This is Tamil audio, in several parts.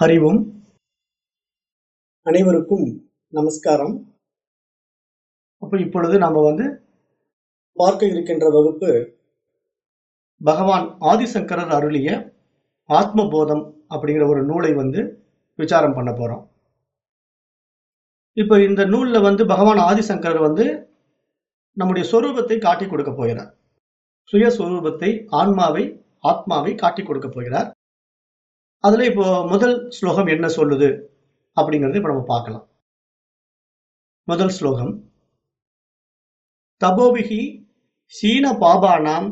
ஹரிவோம். அனைவருக்கும் நமஸ்காரம். அப்போ இப்பொழுது நம்ம வந்து பார்க்க இருக்கின்ற வகுப்பு பகவான் ஆதிசங்கரர் அருளிய ஆத்மபோதம் அப்படிங்கிற ஒரு நூலை வந்து விசாரம் பண்ண போறோம். இப்போ இந்த நூல்ல வந்து பகவான் ஆதிசங்கரர் வந்து நம்முடைய சொரூபத்தை காட்டி கொடுக்க போகிறார். சுயஸ்வரூபத்தை ஆன்மாவை ஆத்மாவை காட்டி கொடுக்க போகிறார். அதுல இப்போ முதல் ஸ்லோகம் என்ன சொல்லுது அப்படிங்கறத இப்ப நம்ம பார்க்கலாம். முதல் ஸ்லோகம். தபோபிகி சீன பாபானாம்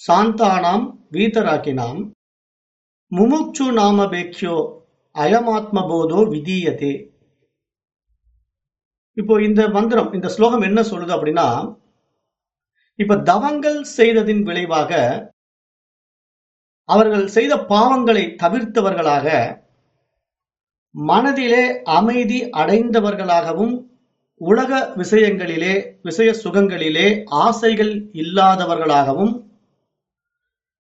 சாந்தானாம் வீதராக்கினாம். முமுட்சு நாமபேக்ஷோ அயமாத்மபோதோ விதீயதே. இப்போ இந்த மந்திரம் இந்த ஸ்லோகம் என்ன சொல்லுது அப்படின்னா இப்ப தவங்கள் செய்ததின் விளைவாக அவர்கள் செய்த பாவங்களை தவிர்த்தவர்களாக மனதிலே அமைதி அடைந்தவர்களாகவும் உலக விஷயங்களிலே விஷய சுகங்களிலே ஆசைகள் இல்லாதவர்களாகவும்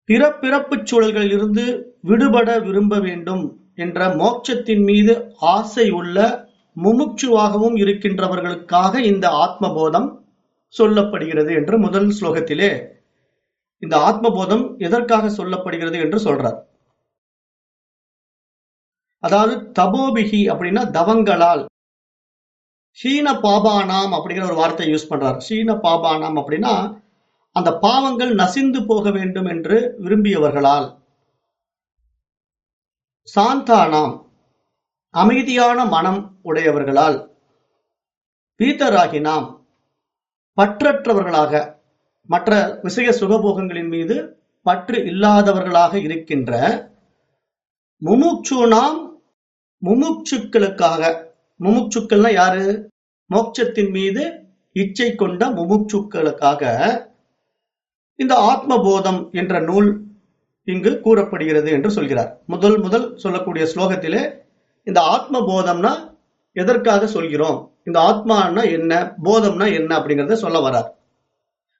பிறப்பிறப்புச் சூழல்களிலிருந்து விடுபட விரும்ப வேண்டும் என்ற மோட்சத்தின் மீது ஆசை உள்ள முமுட்சுவாகவும் இருக்கின்றவர்களுக்காக இந்த ஆத்மபோதம் சொல்லப்படுகிறது என்று முதல் ஸ்லோகத்திலே இந்த ஆத்மபோதம் எதற்காக சொல்லப்படுகிறது என்று சொல்றார். அதாவது தபோபிகி அப்படின்னா தவங்களால். ஹீன பாபானாம் அப்படிங்கிற ஒரு வார்த்தை யூஸ் பண்றார். சீன பாபானாம் அப்படின்னா அந்த பாவங்கள் நசிந்து போக வேண்டும் என்று விரும்பியவர்களால். சாந்தானாம் அமைதியான மனம் உடையவர்களால். பீத்தராகினாம் பற்றற்றவர்களாக மற்ற விஷய சுகபோகங்களின் மீது பற்று இல்லாதவர்களாக இருக்கின்ற முமுட்சுனாம் முமுட்சுக்களுக்காக முமுட்சுக்கள்னா யாரு? மோட்சத்தின் மீது இச்சை கொண்ட முமுட்சுக்களுக்காக இந்த ஆத்மபோதம் என்ற நூல் இங்கு கூறப்படுகிறது என்று சொல்கிறார். முதல் முதல் சொல்லக்கூடிய ஸ்லோகத்திலே இந்த ஆத்மபோதம்னா எதற்காக சொல்கிறோம்? இந்த ஆத்மானா என்ன? போதம்னா என்ன அப்படிங்கிறத சொல்ல வரார்.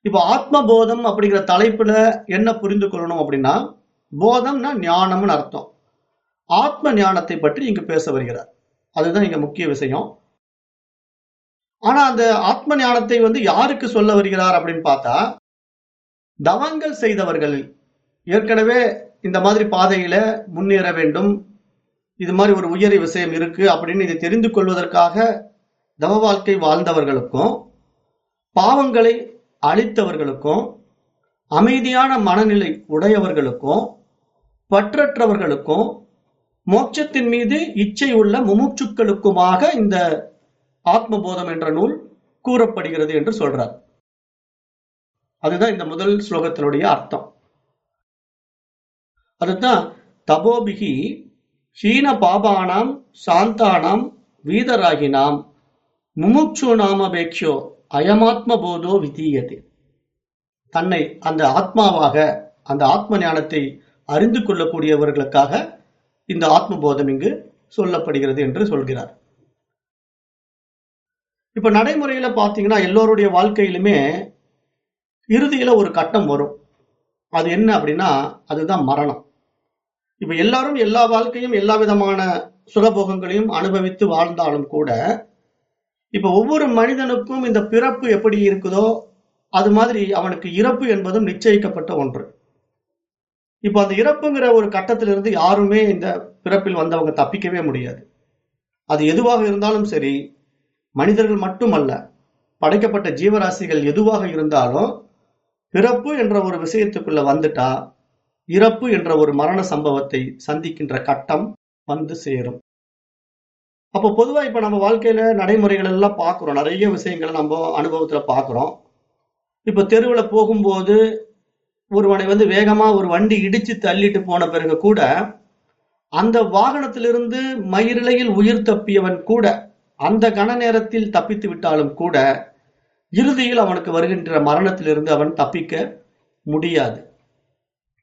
இப்போ ஆத்ம போதம் அப்படிங்கிற தலைப்புல என்ன புரிந்து கொள்ளணும் அப்படின்னா போதம்னா ஞானம்னு அர்த்தம். ஆத்ம ஞானத்தை பற்றி இங்கு பேச வருகிறார். அதுதான் இங்க முக்கிய விஷயம். ஆனா அந்த ஆத்ம ஞானத்தை வந்து யாருக்கு சொல்ல வருகிறார் அப்படின்னு பார்த்தா தவங்கள் செய்தவர்கள். ஏற்கனவே இந்த மாதிரி பாதையில முன்னேற வேண்டும். இது மாதிரி ஒரு உயரிய விஷயம் இருக்கு அப்படின்னு இதை தெரிந்து கொள்வதற்காக தவ வாழ்க்கை வாழ்ந்தவர்களுக்கும் பாவங்களை அளித்தவர்களுக்கும் அமைதியான மனநிலை உடையவர்களுக்கும் பற்றற்றவர்களுக்கும் மோட்சத்தின் மீது இச்சை உள்ள முமுட்சுக்களுக்குமாக இந்த ஆத்மபோதம் என்ற நூல் கூறப்படுகிறது என்று சொல்றார். அதுதான் இந்த முதல் ஸ்லோகத்தினுடைய அர்த்தம். அதுதான் தபோபிகி ஹீன பாபானாம் சாந்தானாம் வீதராகினாம். முமுட்சு நாமபேக்ஷோ அயமாத்ம போதோ விதீயதே. தன்னை அந்த ஆத்மாவாக அந்த ஆத்ம ஞானத்தை அறிந்து கொள்ளக்கூடியவர்களுக்காக இந்த ஆத்ம போதம் இங்கு சொல்லப்படுகிறது என்று சொல்கிறார். இப்ப நடைமுறையில பாத்தீங்கன்னா எல்லோருடைய வாழ்க்கையிலுமே இறுதியில ஒரு கட்டம் வரும். அது என்ன அப்படின்னா அதுதான் மரணம். இப்ப எல்லாரும் எல்லா வாழ்க்கையும் எல்லா விதமான சுகபோகங்களையும் அனுபவித்து வாழ்ந்தாலும் கூட இப்ப ஒவ்வொரு மனிதனுக்கும் இந்த பிறப்பு எப்படி இருக்குதோ அது மாதிரி அவனுக்கு இறப்பு என்பதும் நிச்சயிக்கப்பட்ட ஒன்று. இப்ப அந்த இறப்புங்கிற ஒரு கட்டத்திலிருந்து யாருமே இந்த பிறப்பில் வந்தவங்க தப்பிக்கவே முடியாது. அது எதுவாக இருந்தாலும் சரி மனிதர்கள் மட்டுமல்ல படைக்கப்பட்ட ஜீவராசிகள் எதுவாக இருந்தாலும் பிறப்பு என்ற ஒரு விஷயத்துக்குள்ள வந்துட்டா இறப்பு என்ற ஒரு மரண சம்பவத்தை சந்திக்கின்ற கட்டம் வந்து சேரும். அப்போ பொதுவாக இப்போ நம்ம வாழ்க்கையில நடைமுறைகள் எல்லாம் பார்க்குறோம் நிறைய விஷயங்களை நம்ம அனுபவத்தில் பார்க்குறோம் இப்போ தெருவில் போகும்போது ஒருவனை வந்து வேகமாக ஒரு வண்டி இடிச்சு தள்ளிட்டு போன பிறகு கூட அந்த வாகனத்திலிருந்து மயிரிழையில் உயிர் தப்பியவன் கூட அந்த கன நேரத்தில் தப்பித்து விட்டாலும் கூட இறுதியில் அவனுக்கு வருகின்ற மரணத்திலிருந்து அவன் தப்பிக்க முடியாது.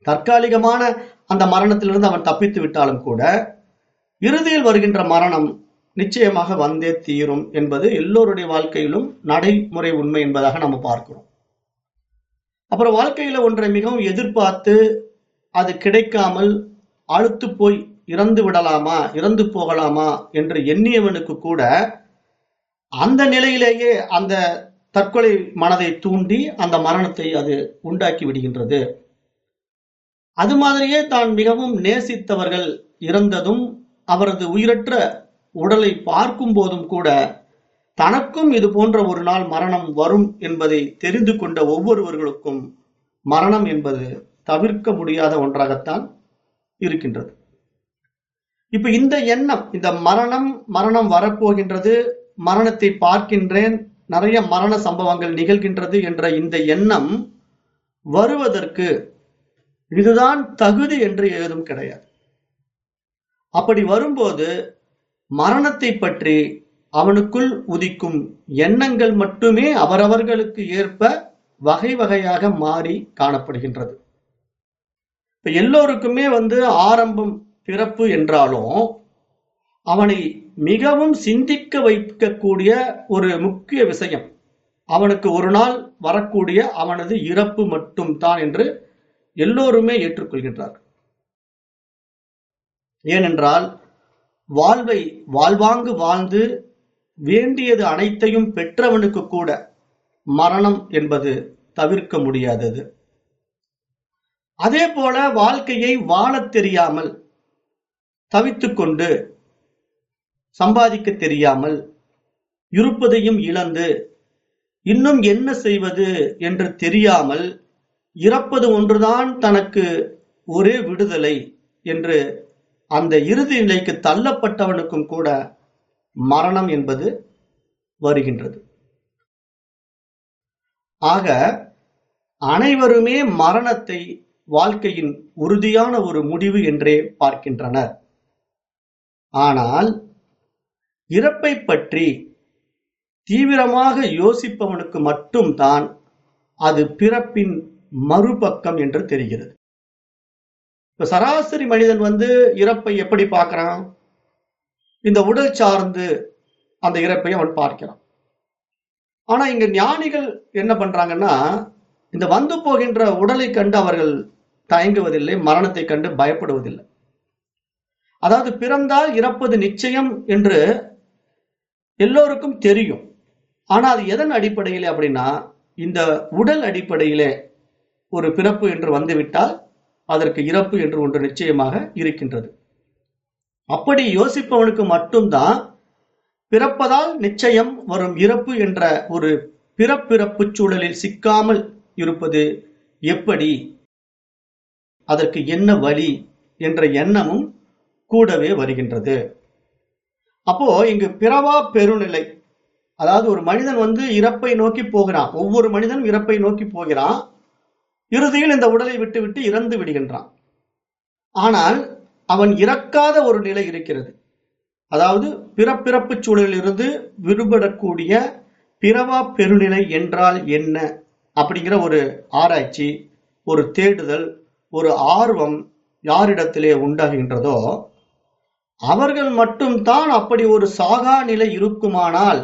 தற்காலிகமான அந்த மரணத்திலிருந்து அவன் தப்பித்து விட்டாலும் கூட இறுதியில் வருகின்ற மரணம் நிச்சயமாக வந்தே தீரும் என்பது எல்லோருடைய வாழ்க்கையிலும் நடைமுறை உண்மை என்பதாக நம்ம பார்க்கிறோம். அப்புறம் வாழ்க்கையில ஒன்றை மிகவும் எதிர்பார்த்து அது கிடைக்காமல் அழுத்து போய் இறந்து விடலாமா இறந்து போகலாமா என்று எண்ணியவனுக்கு கூட அந்த நிலையிலேயே அந்த தற்கொலை மனதை தூண்டி அந்த மரணத்தை அது உண்டாக்கி விடுகின்றது. அது மாதிரியே தான் மிகவும் நேசித்தவர்கள் இறந்ததும் அவரது உயிரற்ற உடலை பார்க்கும் போதும் கூட தனக்கும் இது போன்ற ஒரு நாள் மரணம் வரும் என்பதை தெரிந்து கொண்ட ஒவ்வொருவர்களுக்கும் மரணம் என்பது தவிர்க்க முடியாத ஒன்றாகத்தான் இருக்கின்றது. இப்ப இந்த எண்ணம் இந்த மரணம் மரணம் வரப்போகின்றது மரணத்தை பார்க்கின்றேன் நிறைய மரண சம்பவங்கள் நிகழ்கின்றது என்ற இந்த எண்ணம் வருவதற்கு இதுதான் தகுதி என்று ஏதும் கிடையாது. அப்படி வரும்போது மரணத்தை பற்றி அவனுக்குள் உதிக்கும் எண்ணங்கள் மட்டுமே அவரவர்களுக்கு ஏற்ப வகை வகையாக மாறி காணப்படுகின்றது. இப்ப எல்லோருக்குமே வந்து ஆரம்பம் பிறப்பு என்றாலும் அவனை மிகவும் சிந்திக்க வைக்கக்கூடிய ஒரு முக்கிய விஷயம் அவனுக்கு ஒரு நாள் வரக்கூடிய அவனது இறப்பு மட்டும்தான் என்று எல்லோருமே ஏற்றுக்கொள்கின்றார் ஏனென்றால் வாழ்வை வாழ்வாங்கு வாழ்ந்து வேண்டியது அனைத்தையும் பெற்றவனுக்கு கூட மரணம் என்பது தவிர்க்க முடியாதது. அதே போல வாழ்க்கையை வாழத் தெரியாமல் தவித்துக்கொண்டு சம்பாதிக்க தெரியாமல் இருப்பதையும் இழந்து இன்னும் என்ன செய்வது என்று தெரியாமல் இறப்பது ஒன்றுதான் தனக்கு ஒரே விடுதலை என்று அந்த இறுதி நிலைக்கு தள்ளப்பட்டவனுக்கும் கூட மரணம் என்பது வருகின்றது. ஆக அனைவருமே மரணத்தை வாழ்க்கையின் உறுதியான ஒரு முடிவு என்றே பார்க்கின்றனர். ஆனால் இறப்பை பற்றி தீவிரமாக யோசிப்பவனுக்கு மட்டும்தான் அது பிறப்பின் மறுபக்கம் என்று தெரிகிறது. இப்ப சராசரி மனிதன் வந்து இறப்பை எப்படி பார்க்கறான்? இந்த உடல் சார்ந்து அந்த இறப்பை அவன் பார்க்கிறான். ஆனா இங்க ஞானிகள் என்ன பண்றாங்கன்னா இந்த வந்து போகின்ற உடலை கண்டு அவர்கள் தயங்குவதில்லை மரணத்தை கண்டு பயப்படுவதில்லை. அதாவது பிறந்தால் இறப்பது நிச்சயம் என்று எல்லோருக்கும் தெரியும். ஆனா அது எதன் அடிப்படையிலே அப்படின்னா இந்த உடல் அடிப்படையிலே ஒரு பிறப்பு என்று வந்துவிட்டால் அதற்கு இறப்பு என்று ஒன்று நிச்சயமாக இருக்கின்றது. அப்படி யோசிப்பவனுக்கு மட்டும்தான் பிறப்பதால் நிச்சயம் வரும் இறப்பு என்ற ஒரு பிறப்பிறப்பு சூழலில் சிக்காமல் இருப்பது எப்படி? அதற்கு என்ன வழி என்ற எண்ணமும் கூடவே வருகின்றது. அப்போ இங்கு பிறவா பெருநிலை அதாவது ஒரு மனிதன் வந்து இறப்பை நோக்கி போகிறான். ஒவ்வொரு மனிதனும் இறப்பை நோக்கி போகிறான். இறுதியில் இந்த உடலை விட்டுவிட்டு இறந்து விடுகின்றான். ஆனால் அவன் இறக்காத ஒரு நிலை இருக்கிறது. அதாவது பிறப்பிறப்பு சூழலில் இருந்து விடுபடக்கூடிய பிறவா பெருநிலை என்றால் என்ன அப்படிங்கிற ஒரு ஆராய்ச்சி ஒரு தேடுதல் ஒரு ஆர்வம் யாரிடத்திலே உண்டாகின்றதோ அவர்கள் மட்டும்தான் அப்படி ஒரு சாகா நிலை இருக்குமானால்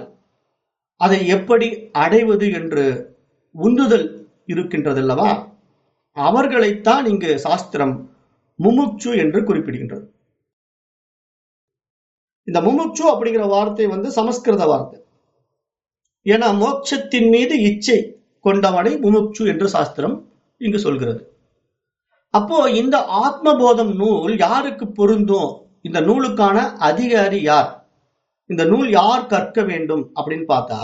அதை எப்படி அடைவது என்று உந்துதல் இருக்கின்றதல்லவா? அவர்களைத்தான் இங்கு சாஸ்திரம் முமுட்சு என்று குறிப்பிடுகின்றது. இந்த முமுட்சு அப்படிங்கிற வார்த்தை வந்து சமஸ்கிருத வார்த்தை. ஏன்னா மோட்சத்தின் மீது இச்சை கொண்டவனை முமுட்சு என்று சாஸ்திரம் இங்கு சொல்கிறது. அப்போ இந்த ஆத்மபோதம் நூல் யாருக்கு பொருந்தும்? இந்த நூலுக்கான அதிகாரி யார்? இந்த நூல் யார் கற்க வேண்டும் அப்படின்னு பார்த்தா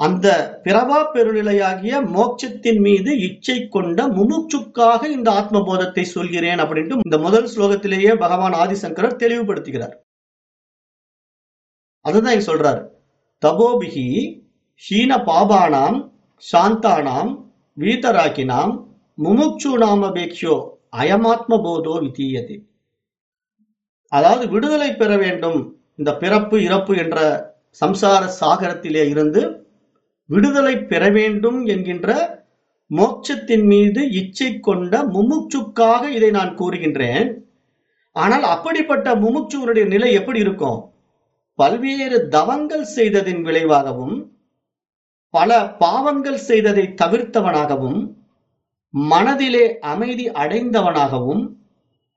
அந்த பிறவா பெருநிலையாகிய மோட்சத்தின் மீது இச்சை கொண்ட முமுட்சுக்காக இந்த ஆத்மபோதத்தை சொல்கிறேன் அப்படின்ட்டு இந்த முதல் ஸ்லோகத்திலேயே பகவான் ஆதிசங்கரர் தெளிவுபடுத்துகிறார். அதுதான் இங்க சொல்றாரு. தபோபிகி ஹீன பாபானாம் சாந்தானாம் வீதராக்கினாம் முமுட்சு நாமபேக்ஷோ அயமாத்ம போதோ விதீயதே. அதாவது விடுதலை பெற வேண்டும். இந்த பிறப்பு இறப்பு என்ற சம்சார சாகரத்திலே இருந்து விடுதலை பெற வேண்டும் என்கின்ற மோட்சத்தின் மீது இச்சை கொண்ட முமுட்சுக்காக இதை நான் கூறுகின்றேன். ஆனால் அப்படிப்பட்ட முமுட்சுவனுடைய நிலை எப்படி இருக்கும்? பல்வேறு தவங்கள் செய்ததின் விளைவாகவும் பல பாவங்கள் செய்ததை தவிர்த்தவனாகவும் மனதிலே அமைதி அடைந்தவனாகவும்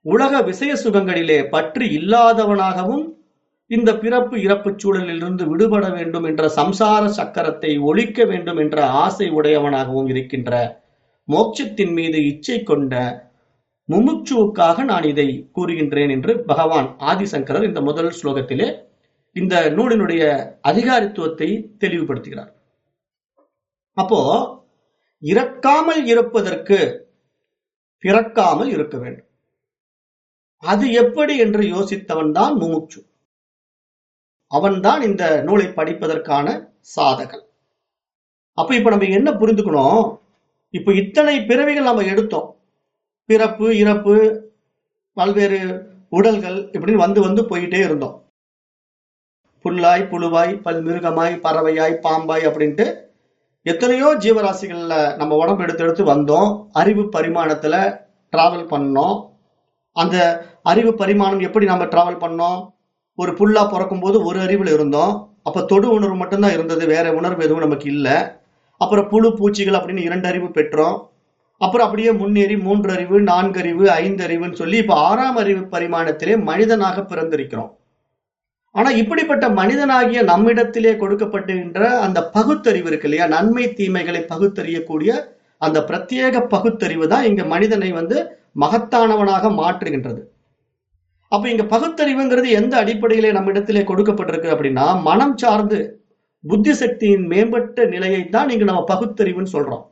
உலக விசய சுகங்களிலே பற்று இல்லாதவனாகவும் இந்த பிறப்பு இறப்பு சூழலிலிருந்து விடுபட வேண்டும் என்ற சம்சார சக்கரத்தை ஒழிக்க வேண்டும் என்ற ஆசை உடையவனாகவும் இருக்கின்ற மோட்சத்தின் மீது இச்சை கொண்ட முமுட்சுவுக்காக நான் இதை கூறுகின்றேன் என்று பகவான் ஆதிசங்கரர் இந்த முதல் ஸ்லோகத்திலே இந்த நூலினுடைய அதிகாரித்துவத்தை தெளிவுபடுத்துகிறார். அப்போ இறக்காமல் இருப்பதற்கு பிறக்காமல் இருக்க வேண்டும். அது எப்படி என்று யோசித்தவன் தான் முமுட்சு. அவன்தான் இந்த நூலை படிப்பதற்கான சாதகன். அப்ப இப்ப நம்ம என்ன புரிந்துக்கணும்? இப்ப இத்தனை பிறவிகள் நம்ம எடுத்தோம். பிறப்பு இறப்பு பல்வேறு உடல்கள் இப்படின்னு வந்து வந்து போயிட்டே இருந்தோம். புல்லாய் புழுவாய் பல்மிருகமாய் பறவையாய் பாம்பாய் அப்படின்ட்டு எத்தனையோ ஜீவராசிகள்ல நம்ம உடம்பு எடுத்து எடுத்து வந்தோம். அறிவு பரிமாணத்துல டிராவல் பண்ணோம். அந்த அறிவு பரிமாணம் எப்படி நம்ம டிராவல் பண்ணோம்? ஒரு புல்லா பிறக்கும் போது ஒரு அறிவுல இருந்தோம். அப்ப தொடு உணர்வு மட்டும்தான் இருந்தது. வேற உணர்வு எதுவும் நமக்கு இல்லை. அப்புறம் புழு பூச்சிகள் அப்படின்னு இரண்டு அறிவு பெற்றோம். அப்புறம் அப்படியே முன்னேறி மூன்று அறிவு நான்கு அறிவு ஐந்து அறிவுன்னு சொல்லி இப்ப ஆறாம் அறிவு பரிமாணத்திலே மனிதனாக பிறந்திருக்கிறோம். ஆனா இப்படிப்பட்ட மனிதனாகிய நம்மிடத்திலே கொடுக்கப்படுகின்ற அந்த பகுத்தறிவு இருக்கு இல்லையா? நன்மை தீமைகளை பகுத்தறியக்கூடிய அந்த பிரத்யேக பகுத்தறிவு தான் இங்க மனிதனை வந்து மகத்தானவனாக மாற்றுகின்றது. அப்ப இங்க பகுத்தறிவுங்கிறது எந்த அடிப்படையிலே நம்மிடத்திலே கொடுக்கப்பட்டிருக்கு அப்படின்னா மனம் சார்ந்து புத்தி சக்தியின் மேம்பட்ட நிலையை தான் இங்க நம்ம பகுத்தறிவுன்னு சொல்றோம்.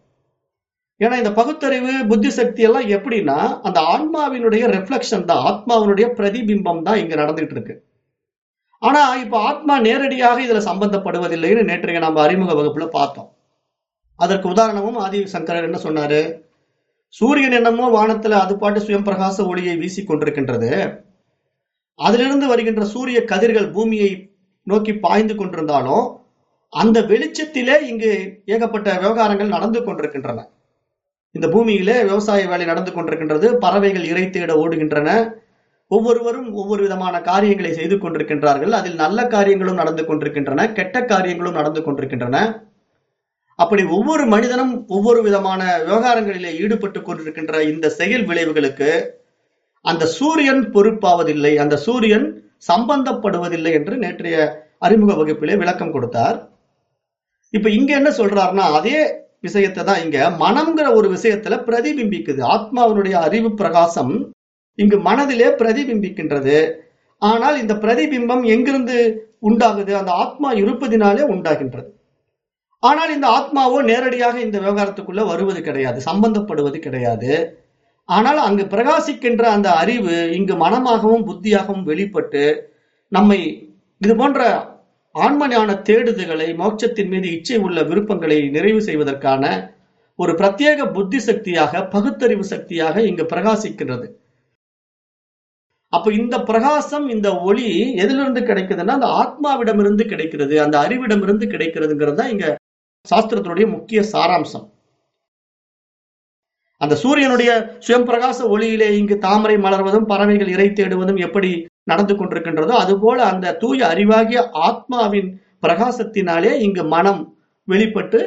ஏன்னா இந்த பகுத்தறிவு புத்தி சக்தி எல்லாம் எப்படின்னா அந்த ஆன்மாவினுடைய ரெஃப்ளெக்ஷன் தான் ஆத்மாவினுடைய பிரதிபிம்பம் தான் இங்க நடந்துட்டு இருக்கு ஆனா இப்ப ஆத்மா நேரடியாக இதுல சம்பந்தப்படுவதில்லைன்னு நேற்றைய நம்ம அறிமுக வகுப்புல பார்த்தோம். அதற்கு உதாரணமும் ஆதி சங்கரர் என்ன சொன்னாரு? சூரியன் என்னமோ வானத்துல அது பாட்டு சுயம் பிரகாச ஒளியை வீசி கொண்டிருக்கின்றது அதிலிருந்து வருகின்ற சூரிய கதிர்கள் பூமியை நோக்கி பாய்ந்து கொண்டிருந்தாலும் அந்த வெளிச்சத்திலே இங்கு ஏகப்பட்ட விவகாரங்கள் நடந்து கொண்டிருக்கின்றன. இந்த பூமியிலே விவசாய வேலை நடந்து கொண்டிருக்கின்றது பறவைகள் இறை தேட ஓடுகின்றன ஒவ்வொருவரும் ஒவ்வொரு விதமான காரியங்களை செய்து கொண்டிருக்கின்றார்கள் அதில் நல்ல காரியங்களும் நடந்து கொண்டிருக்கின்றன கெட்ட காரியங்களும் நடந்து கொண்டிருக்கின்றன. அப்படி ஒவ்வொரு மனிதனும் ஒவ்வொரு விதமான விவகாரங்களிலே ஈடுபட்டு கொண்டிருக்கின்ற இந்த செயல் விளைவுகளுக்கு அந்த சூரியன் பொறுப்பாவதில்லை அந்த சூரியன் சம்பந்தப்படுவதில்லை என்று நேற்றைய அறிமுக வகுப்பிலே விளக்கம் கொடுத்தார். இப்ப இங்க என்ன சொல்றாருன்னா அதே விஷயத்தை தான் இங்க மனம்ங்கிற ஒரு விஷயத்துல பிரதிபிம்பிக்குது. ஆத்மாவினுடைய அறிவு பிரகாசம் இங்கு மனதிலே பிரதிபிம்பிக்கின்றது. ஆனால் இந்த பிரதிபிம்பம் எங்கிருந்து உண்டாகுது? அந்த ஆத்மா இருப்பதினாலே உண்டாகின்றது. ஆனால் இந்த ஆத்மாவோ நேரடியாக இந்த விவகாரத்துக்குள்ள வருவது கிடையாது சம்பந்தப்படுவது கிடையாது. ஆனால் அங்கு பிரகாசிக்கின்ற அந்த அறிவு இங்கு மனமாகவும் புத்தியாகவும் வெளிப்பட்டு நம்மை இது போன்ற ஆன்ம ஞான தேடுதல்களை மோட்சத்தின் மீது இச்சை உள்ள விருப்பங்களை நிறைவு செய்வதற்கான ஒரு பிரத்யேக புத்தி சக்தியாக பகுத்தறிவு சக்தியாக இங்கு பிரகாசிக்கின்றது. அப்ப இந்த பிரகாசம் இந்த ஒளி எதிலிருந்து கிடைக்குதுன்னா அந்த ஆத்மாவிடமிருந்து கிடைக்கிறது அந்த அறிவிடமிருந்து கிடைக்கிறதுங்கிறது தான் இங்க சாஸ்திரத்தினுடைய முக்கிய சாராம்சம். அந்த சூரியனுடைய சுயம் பிரகாச ஒளியிலே இங்கு தாமரை மலர்வதும் பறவைகள் இறை தேடுவதும் எப்படி நடந்து கொண்டிருக்கின்றதோ அதுபோல அந்த தூய அறிவாகிய ஆத்மாவின் பிரகாசத்தினாலே இங்கு மனம் வெளிப்பட்டு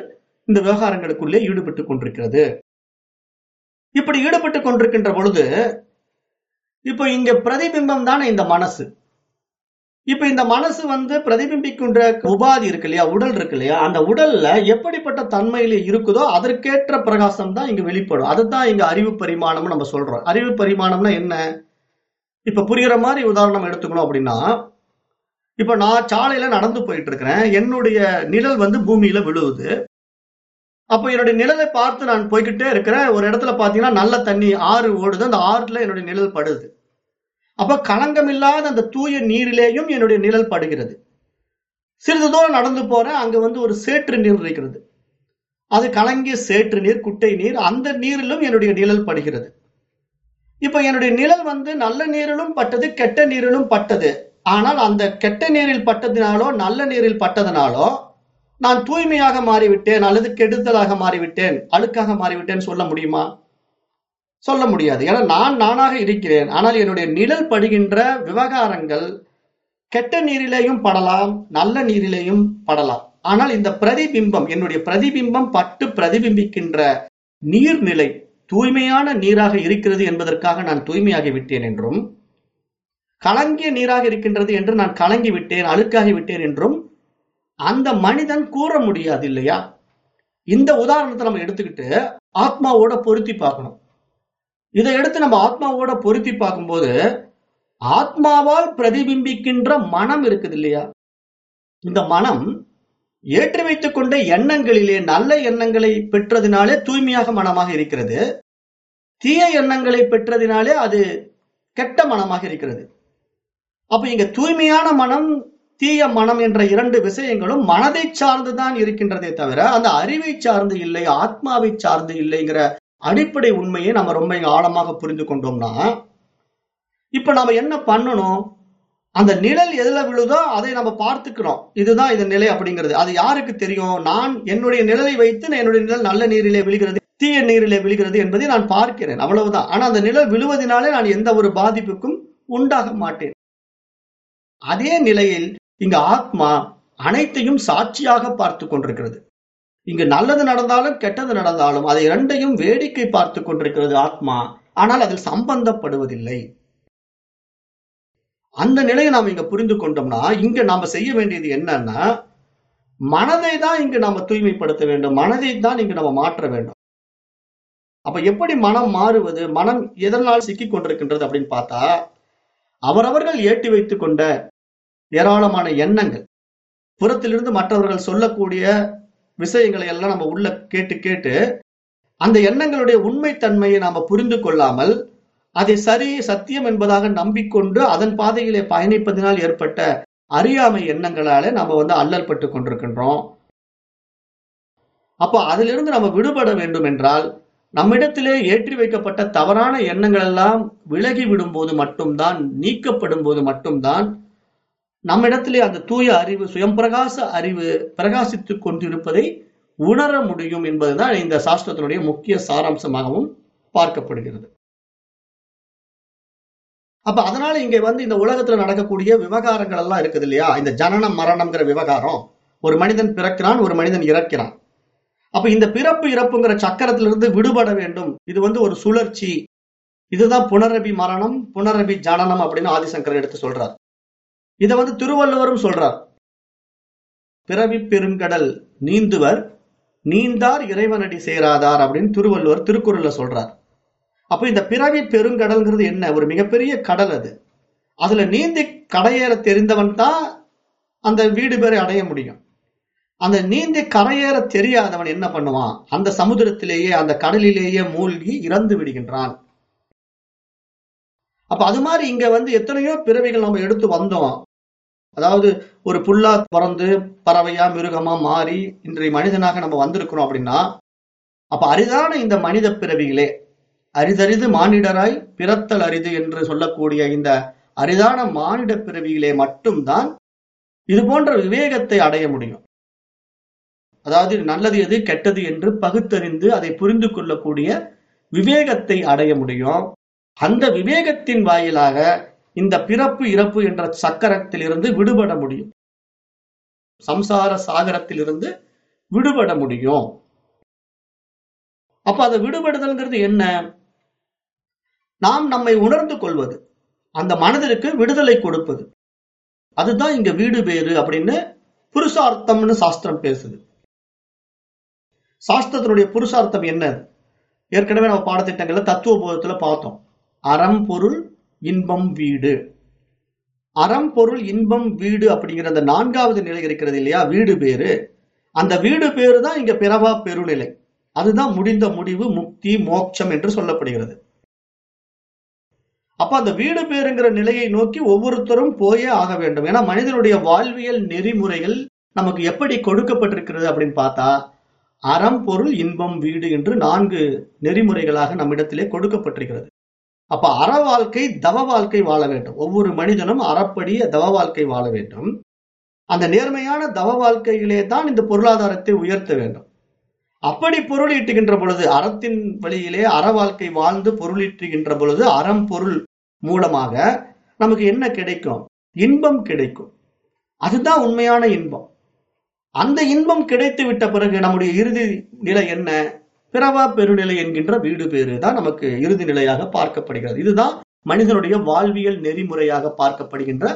இந்த விவகாரங்களுக்குள்ளே ஈடுபட்டு கொண்டிருக்கிறது. இப்படி ஈடுபட்டு கொண்டிருக்கின்ற பொழுது இப்போ இங்க பிரதிபிம்பம் தானே இந்த மனசு. இப்ப இந்த மனசு வந்து பிரதிபிம்பிக்கின்ற உபாதி இருக்கு இல்லையா உடல் இருக்கு இல்லையா அந்த உடல்ல எப்படிப்பட்ட தன்மையில இருக்குதோ அதற்கேற்ற பிரகாசம் தான் இங்க வெளிப்படும். அதுதான் இங்க அறிவு பரிமாணம் நம்ம சொல்றோம். அறிவு பரிமாணம்னா என்ன? இப்ப புரிகிற மாதிரி உதாரணம் எடுத்துக்கணும் அப்படின்னா இப்ப நான் சாலையில நடந்து போயிட்டு இருக்கிறேன் என்னுடைய நிழல் வந்து பூமியில விழுவுது. அப்ப என்னுடைய நிழலை பார்த்து நான் போய்கிட்டே இருக்கிறேன். ஒரு இடத்துல பாத்தீங்கன்னா நல்ல தண்ணி ஆறு ஓடுது. அந்த ஆறுல என்னுடைய நிழல் படுது. அப்ப களங்கமில்லாத அந்த தூய நீரிலேயும் என்னுடைய நிழல் படுகிறது. சிறிது தூரம் நடந்து போறேன் அங்க வந்து ஒரு சேற்று நீர் இருக்கிறது. அது கலங்கிய சேற்று நீர் குட்டை நீர் அந்த நீரிலும் என்னுடைய நிழல் படுகிறது. இப்ப என்னுடைய நிழல் வந்து நல்ல நீரிலும் பட்டது கெட்ட நீரிலும் பட்டது. ஆனால் அந்த கெட்ட நீரில் பட்டதினாலோ நல்ல நீரில் பட்டதினாலோ நான் தூய்மையாக மாறிவிட்டேன் அல்லது கெடுதலாக மாறிவிட்டேன் அழுக்காக மாறிவிட்டேன் சொல்ல முடியுமா? சொல்ல முடியாது. ஏன்னா நான் நானாக இருக்கிறேன். ஆனால் என்னுடைய நிழல் படுகின்ற விவகாரங்கள் கெட்ட நீரிலேயும் படலாம் நல்ல நீரிலேயும் படலாம். ஆனால் இந்த பிரதிபிம்பம் என்னுடைய பிரதிபிம்பம் பட்டு பிரதிபிம்பிக்கின்ற நீர்நிலை தூய்மையான நீராக இருக்கிறது என்பதற்காக நான் தூய்மையாகி விட்டேன் என்றும் கலங்கிய நீராக இருக்கின்றது என்று நான் கலங்கி விட்டேன் அழுக்காகி விட்டேன் என்றும் அந்த மனிதன் கூற முடியாது இல்லையா? இந்த உதாரணத்தை நம்ம எடுத்துக்கிட்டு ஆத்மாவோட பொருத்தி பார்க்கணும். இதை எடுத்து நம்ம ஆத்மாவோட பொருத்தி பார்க்கும்போது ஆத்மாவால் பிரதிபிம்பிக்கின்ற மனம் இருக்குது இல்லையா? இந்த மனம் ஏற்றி வைத்துக் கொண்ட எண்ணங்களிலே நல்ல எண்ணங்களை பெற்றதினாலே தூய்மையாக மனமாக இருக்கிறது. தீய எண்ணங்களை பெற்றதினாலே அது கெட்ட மனமாக இருக்கிறது. அப்ப இங்க தூய்மையான மனம் தீய மனம் என்ற இரண்டு விஷயங்களும் மனதை சார்ந்துதான் இருக்கின்றதே தவிர அந்த அறிவை சார்ந்து இல்லை ஆத்மாவை சார்ந்து இல்லைங்கிற அடிப்படை உண்மையை நம்ம ரொம்ப இங்க ஆழமாக புரிந்து கொண்டோம்னா இப்ப நாம என்ன பண்ணணும்? அந்த நிழல் எதுல விழுதோ அதை நம்ம பார்த்துக்கிறோம். இதுதான் இந்த நிலை அப்படிங்கிறது. அது யாருக்கு தெரியும்? நான் என்னுடைய நிழலை வைத்து நான் என்னுடைய நிழல் நல்ல நீரிலே விழுகிறது தீய நீரிலே விழுகிறது என்பதை நான் பார்க்கிறேன். அவ்வளவுதான். ஆனா அந்த நிழல் விழுவதனாலே நான் எந்த ஒரு பாதிப்புக்கும் உண்டாக மாட்டேன். அதே நிலையில் இங்க ஆத்மா அனைத்தையும் சாட்சியாக பார்த்து கொண்டிருக்கிறது. இங்கு நல்லது நடந்தாலும் கெட்டது நடந்தாலும் அதை இரண்டையும் வேடிக்கை பார்த்து கொண்டிருக்கிறது ஆத்மா. ஆனால் அதில் சம்பந்தப்படுவதில்லை. அந்த நிலையை நாம் இங்க புரிந்து கொண்டோம்னா இங்க நாம செய்ய வேண்டியது என்னன்னா மனதை தான் இங்கு நாம தூய்மைப்படுத்த வேண்டும். மனதை தான் இங்கு நம்ம மாற்ற வேண்டும். அப்ப எப்படி மனம் மாறுவது? மனம் எதனால் சிக்கி கொண்டிருக்கின்றது அப்படின்னு பார்த்தா அவரவர்கள் ஏற்றி வைத்து கொண்ட ஏராளமான எண்ணங்கள். புறத்திலிருந்து மற்றவர்கள் சொல்லக்கூடிய விஷயங்களை எல்லாம் நம்ம உள்ள கேட்டு கேட்டு அந்த எண்ணங்களுடைய உண்மைத்தன்மையை நாம புரிந்து கொள்ளாமல் அதை சரி சத்தியம் என்பதாக நம்பிக்கொண்டு அதன் பாதையிலே பயணிப்பதனால் ஏற்பட்ட அறியாமை எண்ணங்களாலே நம்ம வந்து அல்லல் பட்டு கொண்டிருக்கின்றோம். அப்போ அதிலிருந்து நம்ம விடுபட வேண்டும் என்றால் நம்மிடத்திலே ஏற்றி வைக்கப்பட்ட தவறான எண்ணங்கள் எல்லாம் விலகி விடும்போது மட்டும்தான் நீக்கப்படும் போது மட்டும்தான் நம்மிடத்திலே அந்த தூய அறிவு சுயம் பிரகாச அறிவு பிரகாசித்துக் கொண்டிருப்பதை உணர முடியும் என்பதுதான் இந்த சாஸ்திரத்தினுடைய முக்கிய சாராம்சமாகவும் பார்க்கப்படுகிறது. அப்ப அதனால இங்க வந்து இந்த உலகத்துல நடக்கக்கூடிய விவகாரங்கள் எல்லாம் இருக்குது இல்லையா? இந்த ஜனனம் மரணம்ங்கிற விவகாரம். ஒரு மனிதன் பிறக்கிறான் ஒரு மனிதன் இறக்கிறான். அப்ப இந்த பிறப்பு இறப்புங்கிற சக்கரத்திலிருந்து விடுபட வேண்டும். இது வந்து ஒரு சுழற்சி. இதுதான் புனரபி மரணம் புனரபி ஜனனம் அப்படின்னு ஆதிசங்கர் எடுத்து சொல்றாரு. இதை வந்து திருவள்ளுவரும் சொல்றார். பிறவி பெருங்கடல் நீந்துவர் நீந்தார் இறைவனடி சேராதார் அப்படின்னு திருவள்ளுவர் திருக்குறள்ல சொல்றார். அப்ப இந்த பிறவி பெருங்கடல்ங்கிறது என்ன? ஒரு மிகப்பெரிய கடல் அது. அதுல நீந்தி கடையேற தெரிந்தவன் தான் அந்த வீடு பேரை அடைய முடியும். அந்த நீந்தி கரையேற தெரியாதவன் என்ன பண்ணுவான்? அந்த சமுதிரத்திலேயே அந்த கடலிலேயே மூழ்கி இறந்து விடுகின்றான். அப்ப அது மாதிரி இங்க வந்து எத்தனையோ பிறவிகள் நம்ம எடுத்து வந்தோம். அதாவது ஒரு புல்லா பிறந்து பறவையா மிருகமா மாறி இன்றைய மனிதனாக நம்ம வந்திருக்கிறோம் அப்படின்னா அப்ப அரிதான இந்த மனித பிறவிகளே அரிதரிது மானிடராய் பிறத்தல் அரிது என்று சொல்லக்கூடிய இந்த அரிதான மானிட பிறவிகளே மட்டும்தான் இது போன்ற விவேகத்தை அடைய முடியும். அதாவது நல்லது எது கெட்டது என்று பகுத்தறிந்து அதை புரிந்து கொள்ளக்கூடிய விவேகத்தை அடைய முடியும். அந்த விவேகத்தின் வாயிலாக இந்த பிறப்பு இறப்பு என்ற சக்கரத்திலிருந்து விடுபட முடியும். சம்சார சாகரத்திலிருந்து விடுபட முடியும். அப்ப அதை விடுபடுதல்ங்கிறது என்ன? நாம் நம்மை உணர்ந்து கொள்வது. அந்த மனதிற்கு விடுதலை கொடுப்பது. அதுதான் இங்க வீடு பேரு அப்படின்னு புருஷார்த்தம்னு சாஸ்திரம் பேசுது. சாஸ்திரத்தினுடைய புருஷார்த்தம் என்ன ஏற்கனவே நம்ம பாடத்திட்டங்கள்ல தத்துவ போதத்துல பார்த்தோம். அறம்பொருள் இன்பம் வீடு. அறம்பொருள் இன்பம் வீடு அப்படிங்கிற அந்த நான்காவது நிலை இருக்கிறது இல்லையா? வீடு பேரு. அந்த வீடு பேரு தான் இங்க பிறவா பெருநிலை. அதுதான் முடிந்த முடிவு முக்தி மோட்சம் என்று சொல்லப்படுகிறது. அப்ப அந்த வீடு பேருங்கிற நிலையை நோக்கி ஒவ்வொருத்தரும் போயே ஆக வேண்டும். ஏன்னா மனிதனுடைய வாழ்வியல் நெறிமுறைகள் நமக்கு எப்படி கொடுக்கப்பட்டிருக்கிறது அப்படின்னு பார்த்தா அறம் பொருள் இன்பம் வீடு என்று நான்கு நெறிமுறைகளாக நம்மிடத்திலே கொடுக்கப்பட்டிருக்கிறது. அப்ப அற வாழ்க்கை தவ வாழ்க்கை வாழ வேண்டும். ஒவ்வொரு மனிதனும் அறப்படிய தவ வாழ்க்கை வாழ வேண்டும். அந்த நேர்மையான தவ வாழ்க்கையிலே தான் இந்த பொருளாதாரத்தை உயர்த்த வேண்டும். அப்படி பொருளீட்டுகின்ற பொழுது அறத்தின் வழியிலே அற வாழ்க்கை வாழ்ந்து பொருளீட்டுகின்ற பொழுது அறம் பொருள் மூலமாக நமக்கு என்ன கிடைக்கும்? இன்பம் கிடைக்கும். அதுதான் உண்மையான இன்பம். அந்த இன்பம் கிடைத்து விட்ட பிறகு நம்முடைய இறுதி நிலை என்ன? பிறவா பெருநிலை என்கின்ற வீடு பேரு தான் நமக்கு இறுதி நிலையாக பார்க்கப்படுகிறது. இதுதான் மனிதனுடைய வாழ்வியல் நெறிமுறையாக பார்க்கப்படுகின்ற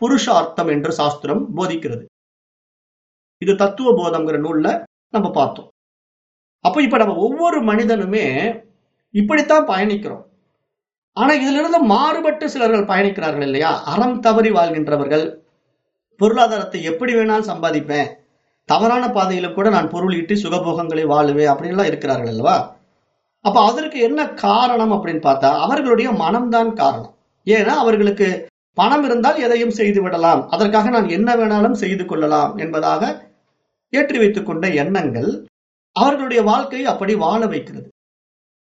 புருஷார்த்தம் என்று சாஸ்திரம் போதிக்கிறது. இது தத்துவ போதம்ங்கிற நூல்ல நம்ம பார்த்தோம். அப்ப இப்ப நம்ம ஒவ்வொரு மனிதனுமே இப்படித்தான் பயணிக்கிறோம். ஆனா இதுல இருந்து மாறுபட்டு சிலர்கள் பயணிக்கிறார்கள் இல்லையா? அறம் தவறி வாழ்கின்றவர்கள். பொருளாதாரத்தை எப்படி வேணாலும் சம்பாதிப்பேன். தவறான பாதையிலும் கூட நான் பொருள் ஈட்டி சுகபோகங்களை வாழுவேன் அப்படின்லாம் இருக்கிறார்கள் அல்லவா? அப்ப அதற்கு என்ன காரணம் அப்படின்னு பார்த்தா அவர்களுடைய மனம்தான் காரணம். ஏன்னா அவர்களுக்கு பணம் இருந்தால் எதையும் செய்து விடலாம். அதற்காக நான் என்ன வேணாலும் செய்து கொள்ளலாம் என்பதாக ஏற்றி வைத்துக் கொண்ட எண்ணங்கள் அவர்களுடைய வாழ்க்கையை அப்படி வாழ வைக்கிறது.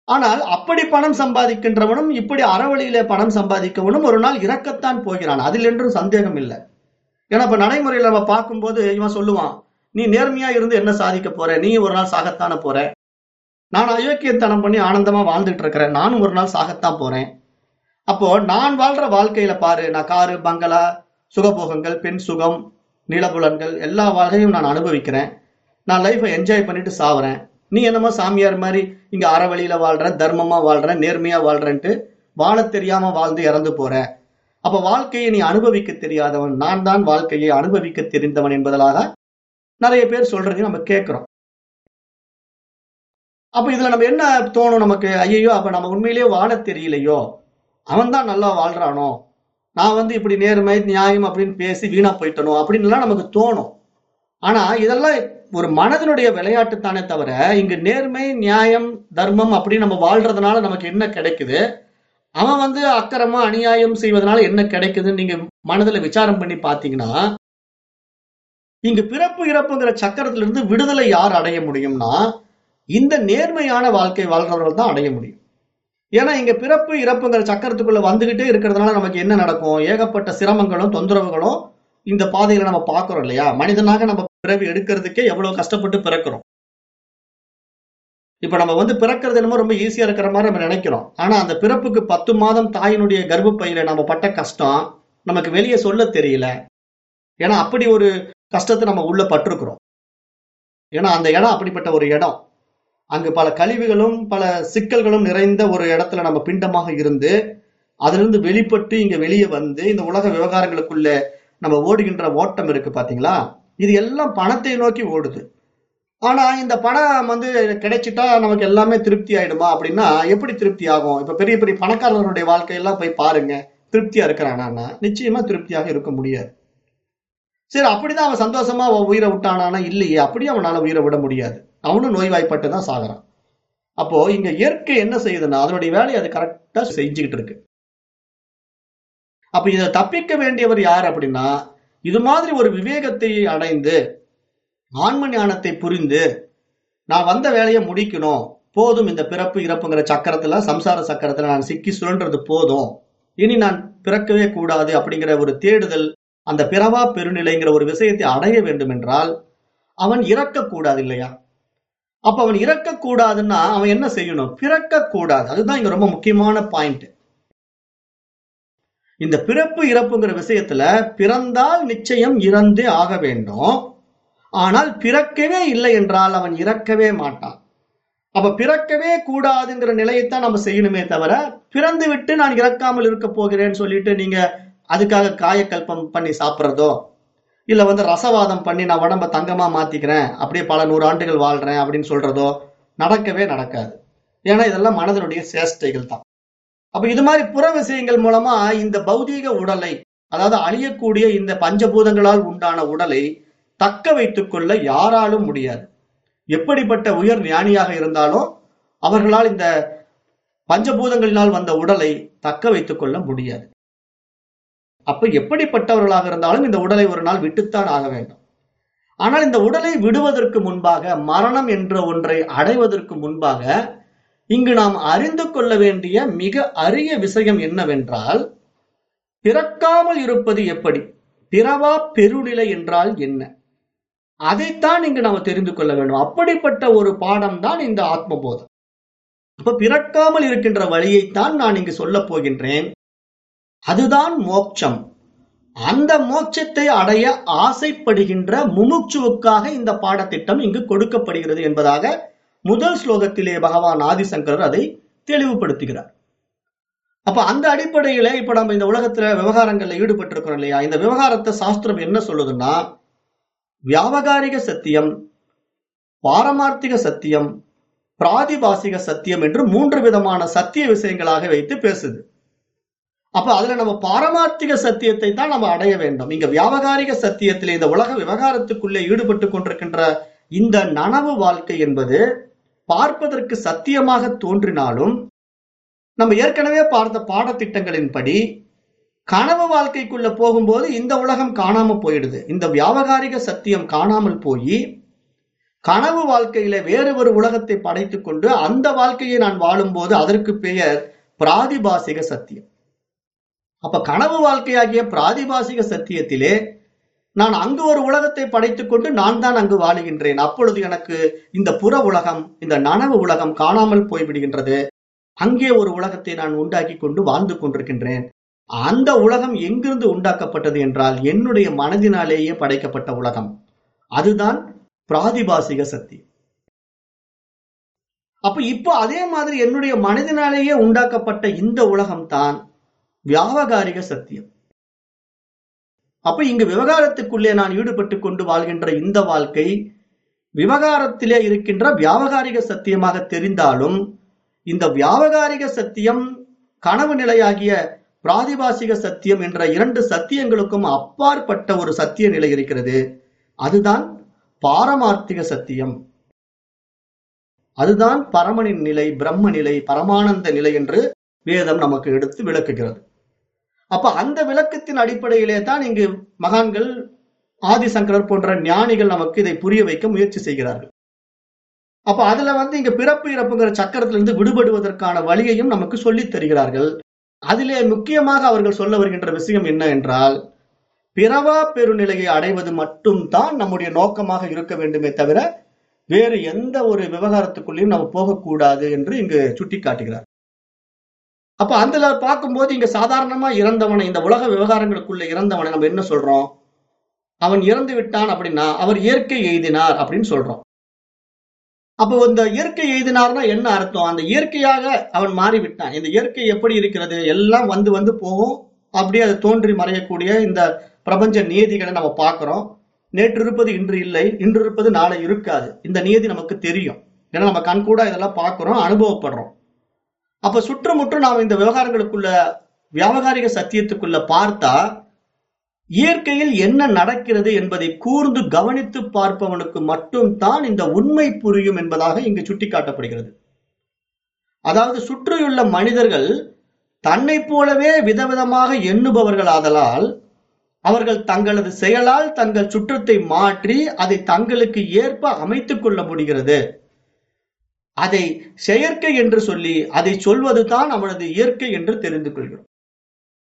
ஆனால் அப்படி பணம் சம்பாதிக்கின்றவனும் இப்படி அறவழியிலே பணம் சம்பாதிக்கவனும் ஒரு நாள் இறக்கத்தான் போகிறான். அதில் என்றும் சந்தேகம் இல்லை. ஏன்னா இப்ப நடைமுறையில நம்ம பார்க்கும்போது இவன் சொல்லுவான் நீ நேர்மையா இருந்து என்ன சாதிக்க போற? நீ ஒரு நாள் சாகத்தான போற? நான் அயோக்கியத்தனம் பண்ணி ஆனந்தமா வாழ்ந்துட்டு இருக்கிறேன் நானும் ஒரு நாள் சாகத்தான் போறேன். அப்போ நான் வாழ்ற வாழ்க்கையில பாரு நான் காரு பங்களா சுகபோகங்கள் பெண் சுகம் நிலபுலன்கள் எல்லா வகையும் நான் அனுபவிக்கிறேன். நான் லைஃபை என்ஜாய் பண்ணிட்டு சாவுறேன். நீ என்னமோ சாமியார் மாதிரி இங்க அறவழியில வாழ்ற தர்மமா வாழ்ற நேர்மையா வாழ்றன்ட்டு வாழத் தெரியாம வாழ்ந்து இறந்து போற. அப்ப வாழ்க்கையை நீ அனுபவிக்க தெரியாதவன். நான் தான் வாழ்க்கையை அனுபவிக்க தெரிந்தவன் என்பதற்காக நிறைய பேர் சொல்றதையும் நம்ம கேட்கிறோம். அப்ப இதுல நம்ம என்ன தோணும் நமக்கு? ஐயோ அப்ப நம்ம உண்மையிலேயே வாழ தெரியலையோ? அவன் தான் நல்லா வாழ்றானோ? நான் வந்து இப்படி நேர்மை நியாயம் அப்படின்னு பேசி வீணா போயிட்டனோ? அப்படின்லாம் நமக்கு தோணும். ஆனா இதெல்லாம் ஒரு மனதினுடைய விளையாட்டு தானே தவிர இங்கு நேர்மை நியாயம் தர்மம் அப்படின்னு நம்ம வாழ்றதுனால நமக்கு என்ன கிடைக்குது? அவன் வந்து அக்கிரமா அநியாயம் செய்வதனால என்ன கிடைக்குதுன்னு நீங்க மனதுல விசாரம் பண்ணி பாத்தீங்கன்னா இங்கு பிறப்பு இறப்புங்கிற சக்கரத்திலிருந்து விடுதலை யார் அடைய முடியும்னா இந்த நேர்மையான வாழ்க்கை வாழ்றவர்கள் தான் அடைய முடியும். ஏன்னா இங்க பிறப்பு இறப்புங்கிற சக்கரத்துக்குள்ள வந்துகிட்டே இருக்கிறதுனால நமக்கு என்ன நடக்கும்? ஏகப்பட்ட சிரமங்களும் தொந்தரவுகளும் இந்த பாதையில நம்ம பார்க்கறோம் இல்லையா? மனிதனாக நம்ம பிறவி எடுக்கிறதுக்கே எவ்வளவு கஷ்டப்பட்டு பிறக்கிறோம். இப்ப நம்ம வந்து பிறக்கிறது என்னமோ ரொம்ப ஈஸியா இருக்கிற மாதிரி நம்ம நினைக்கிறோம். ஆனா அந்த பிறப்புக்கு பத்து மாதம் தாயினுடைய கர்ப்பப்பையில நம்ம பட்ட கஷ்டம் நமக்கு வெளியே சொல்ல தெரியல. ஏன்னா அப்படி ஒரு கஷ்டத்தை நம்ம உள்ள பட்டிருக்கிறோம். ஏன்னா அந்த இடம் அப்படிப்பட்ட ஒரு இடம். அங்கு பல கழிவுகளும் பல சிக்கல்களும் நிறைந்த ஒரு இடத்துல நம்ம பிண்டமாக இருந்து அதிலிருந்து வெளிப்பட்டு இங்க வெளியே வந்து இந்த உலக விவகாரங்களுக்குள்ள நம்ம ஓடுகின்ற ஓட்டம் இருக்கு பாத்தீங்களா? இது எல்லாம் பணத்தை நோக்கி ஓடுது. ஆனா இந்த பணம் வந்து கிடைச்சிட்டா நமக்கு எல்லாமே திருப்தி ஆயிடுமா? அப்படின்னா எப்படி திருப்தி ஆகும்? இப்ப பெரிய பெரிய பணக்காரர்களுடைய வாழ்க்கையெல்லாம் போய் பாருங்க. திருப்தியா இருக்கிறானா? நிச்சயமா திருப்தியாக இருக்க முடியாது. சரி அப்படிதான் அவன் சந்தோஷமா அவன் உயிரை விட்டானானா? இல்லையே அப்படியே அவனால உயிரை விட முடியாது. அவனும் நோய்வாய்ப்பட்டு தான் சாகுறான். அப்போ இங்க இயற்கை என்ன செய்யுதுன்னா அதனுடைய வேலையை அது கரெக்டா செஞ்சுக்கிட்டு இருக்கு. அப்ப இதை தப்பிக்க வேண்டியவர் யார் அப்படின்னா இது மாதிரி ஒரு விவேகத்தை அடைந்து ஆன்ம ஞானத்தை புரிந்து நான் வந்த வேலையை முடிக்கணும் போதும் இந்த பிறப்பு இறப்புங்கிற சக்கரத்துல சம்சார சக்கரத்துல நான் சிக்கி சுழன்றது போதும். இனி நான் பிறக்கவே கூடாது அப்படிங்கிற ஒரு தேடுதல் அந்த பிறவா பெருநிலைங்கிற ஒரு விஷயத்தை அடைய வேண்டும் என்றால் அவன் இறக்கக்கூடாது இல்லையா? அப்ப அவன் இறக்கக்கூடாதுன்னா அவன் என்ன செய்யணும்? பிறக்கக்கூடாது அதுதான் இங்க ரொம்ப முக்கியமான பாயிண்ட் இந்த பிறப்பு இறப்புங்கிற விஷயத்துல பிறந்தால் நிச்சயம் இறந்தே ஆக வேண்டும். ஆனால் பிறக்கவே இல்லை என்றால் அவன் இறக்கவே மாட்டான். அப்ப பிறக்கவே கூடாதுங்கிற நிலையைத்தான் நம்ம செய்யணுமே தவிர பிறந்து விட்டு நான் இறக்காமல் இருக்க போகிறேன்னு சொல்லிட்டு நீங்க அதுக்காக காயக்கல்பம் பண்ணி சாப்பிட்றதோ இல்லை வந்து ரசவாதம் பண்ணி நான் உடம்ப தங்கமாக மாற்றிக்கிறேன் அப்படியே பல நூறு ஆண்டுகள் வாழ்கிறேன் அப்படின்னு சொல்கிறதோ நடக்கவே நடக்காது. ஏன்னா இதெல்லாம் மனதனுடைய சேஷ்டைகள் தான். அப்போ இது மாதிரி புற விஷயங்கள் மூலமாக இந்த பௌதீக உடலை அதாவது அழியக்கூடிய இந்த பஞ்சபூதங்களால் உண்டான உடலை தக்க வைத்துக்கொள்ள யாராலும் முடியாது. எப்படிப்பட்ட உயர் ஞானியாக இருந்தாலும் அவர்களால் இந்த பஞ்சபூதங்களினால் வந்த உடலை தக்க வைத்துக்கொள்ள முடியாது. அப்ப எப்படிப்பட்டவர்களாக இருந்தாலும் இந்த உடலை ஒரு நாள் விட்டுத்தான் ஆக வேண்டும். ஆனால் இந்த உடலை விடுவதற்கு முன்பாக மரணம் என்ற ஒன்றை அடைவதற்கு முன்பாக இங்கு நாம் அறிந்து கொள்ள வேண்டிய மிக அரிய விஷயம் என்னவென்றால் பிறக்காமல் இருப்பது எப்படி? பிறவா பெருநிலை என்றால் என்ன? அதைத்தான் இங்கு நாம் தெரிந்து கொள்ள வேண்டும். அப்படிப்பட்ட ஒரு பாடம் தான் இந்த ஆத்மபோதம். அப்ப பிறக்காமல் இருக்கின்ற வழியைத்தான் நான் இங்கு சொல்லப் போகின்றேன். அதுதான் மோட்சம். அந்த மோட்சத்தை அடைய ஆசைப்படுகின்ற முமுட்சுவுக்காக இந்த பாடத்திட்டம் இங்கு கொடுக்கப்படுகிறது என்பதாக முதல் ஸ்லோகத்திலே பகவான் ஆதிசங்கரர் அதை தெளிவுபடுத்துகிறார். அப்ப அந்த அடிப்படையில இப்ப நம்ம இந்த உலகத்துல விவகாரங்கள்ல ஈடுபட்டு இருக்கிறோம் இல்லையா? இந்த விவகாரத்தை சாஸ்திரம் என்ன சொல்லுதுன்னா வியாபகாரிக சத்தியம் பாரமார்த்திக சத்தியம் பிராதிபாசிக சத்தியம் என்று மூன்று விதமான சத்திய விஷயங்களாக வைத்து பேசுது. அப்ப அதுல நம்ம பாரமார்த்திக சத்தியத்தை தான் நம்ம அடைய வேண்டும். இங்க வியாபகாரிக சத்தியத்திலே இந்த உலக விவகாரத்துக்குள்ளே ஈடுபட்டு கொண்டிருக்கின்ற இந்த நனவு வாழ்க்கை என்பது பார்ப்பதற்கு சத்தியமாக தோன்றினாலும் நம்ம ஏற்கனவே பார்த்த பாடத்திட்டங்களின்படி கனவு வாழ்க்கைக்குள்ள போகும்போது இந்த உலகம் காணாம போயிடுது. இந்த வியாபகாரிக சத்தியம் காணாமல் போய் கனவு வாழ்க்கையில வேறு ஒரு உலகத்தை படைத்துக்கொண்டு அந்த வாழ்க்கையை நான் வாழும்போது அதற்கு பெயர் பிராதிபாசிக சத்தியம். அப்ப கனவு வாழ்க்கையாகிய பிராதிபாசிக சத்தியத்திலே நான் அங்கு ஒரு உலகத்தை படைத்துக் கொண்டு நான் தான் அங்கு வாழுகின்றேன். அப்பொழுது எனக்கு இந்த புற உலகம் இந்த நனவு உலகம் காணாமல் போய்விடுகின்றது. அங்கே ஒரு உலகத்தை நான் உண்டாக்கி கொண்டு வாழ்ந்து கொண்டிருக்கின்றேன். அந்த உலகம் எங்கிருந்து உண்டாக்கப்பட்டது என்றால் என்னுடைய மனதினாலேயே படைக்கப்பட்ட உலகம். அதுதான் பிராதிபாசிக சக்தி அப்ப இப்போ அதே மாதிரி என்னுடைய மனதினாலேயே உண்டாக்கப்பட்ட இந்த உலகம் தான் வியாபகாரிக சத்தியம். அப்ப இங்கு விவகாரத்துக்குள்ளே நான் ஈடுபட்டு கொண்டு வாழ்கின்ற இந்த வாழ்க்கை விவகாரத்திலே இருக்கின்ற வியாபகாரிக சத்தியமாக தெரிந்தாலும் இந்த வியாபகாரிக சத்தியம் கனவு நிலையாகிய பிராதிபாசிக சத்தியம் என்ற இரண்டு சத்தியங்களுக்கும் அப்பாற்பட்ட ஒரு சத்திய நிலை இருக்கிறது. அதுதான் பாரமார்த்திக சத்தியம். அதுதான் பரமனின் நிலை பிரம்ம நிலை பரமானந்த நிலை என்று வேதம் நமக்கு எடுத்து விளக்குகிறது. அப்ப அந்த விளக்கத்தின் அடிப்படையிலே தான் இங்கு மகான்கள் ஆதிசங்கரர் போன்ற ஞானிகள் நமக்கு இதை புரிய வைக்க முயற்சி செய்கிறார்கள். அப்ப அதுல வந்து இங்க பிறப்பு இறப்புங்கிற சக்கரத்திலிருந்து விடுபடுவதற்கான வழியையும் நமக்கு சொல்லித் தருகிறார்கள். அதிலே முக்கியமாக அவர்கள் சொல்ல வருகின்ற விஷயம் என்ன என்றால் பிறவா பெருநிலையை அடைவது மட்டும்தான் நம்முடைய நோக்கமாக இருக்க வேண்டுமே தவிர வேறு எந்த ஒரு விவகாரத்துக்குள்ளேயும் நம்ம போகக்கூடாது என்று இங்கு சுட்டி காட்டுகிறார் அப்ப அதுல பார்க்கும்போது இங்க சாதாரணமா இறந்தவனை இந்த உலக விவகாரங்களுக்குள்ள இறந்தவனை நம்ம என்ன சொல்றோம்? அவன் இறந்து விட்டான் அப்படின்னா அவர் இயற்கை எய்தினார் அப்படின்னு சொல்றோம். அப்போ இந்த இயற்கை எய்தினார்னா என்ன அர்த்தம்? அந்த இயற்கையாக அவன் மாறிவிட்டான். இந்த இயற்கை எப்படி இருக்கிறது? எல்லாம் வந்து வந்து போகும். அப்படியே அது தோன்றி மறையக்கூடிய இந்த பிரபஞ்ச நியதிகளை நம்ம பார்க்கிறோம். நேற்று இருப்பது இன்று இல்லை. இன்று இருப்பது நாளை இருக்காது. இந்த நியதி நமக்கு தெரியும். ஏன்னா நம்ம கண்கூட இதெல்லாம் பார்க்கிறோம் அனுபவப்படுறோம். அப்ப சுற்றுமுற்றும் நாம் இந்த விவகாரங்களுக்குள்ள வியாபகாரிக சத்தியத்துக்குள்ள பார்த்தா இயற்கையில் என்ன நடக்கிறது என்பதை கூர்ந்து கவனித்து பார்ப்பவனுக்கு மட்டும்தான் இந்த உண்மை புரியும் என்பதாக இங்கு சுட்டிக்காட்டப்படுகிறது. அதாவது சுற்றியுள்ள மனிதர்கள் தன்னை போலவே விதவிதமாக எண்ணுபவர்கள் ஆதலால் அவர்கள் தங்களது செயலால் தங்கள் சுற்றத்தை மாற்றி அதை தங்களுக்கு ஏற்ப அமைத்துக் கொள்ள முடிகிறது. அதை செயற்கை என்று சொல்லி அதை சொல்வதுதான் அவனது இயற்கை என்று தெரிந்து கொள்கிறோம்.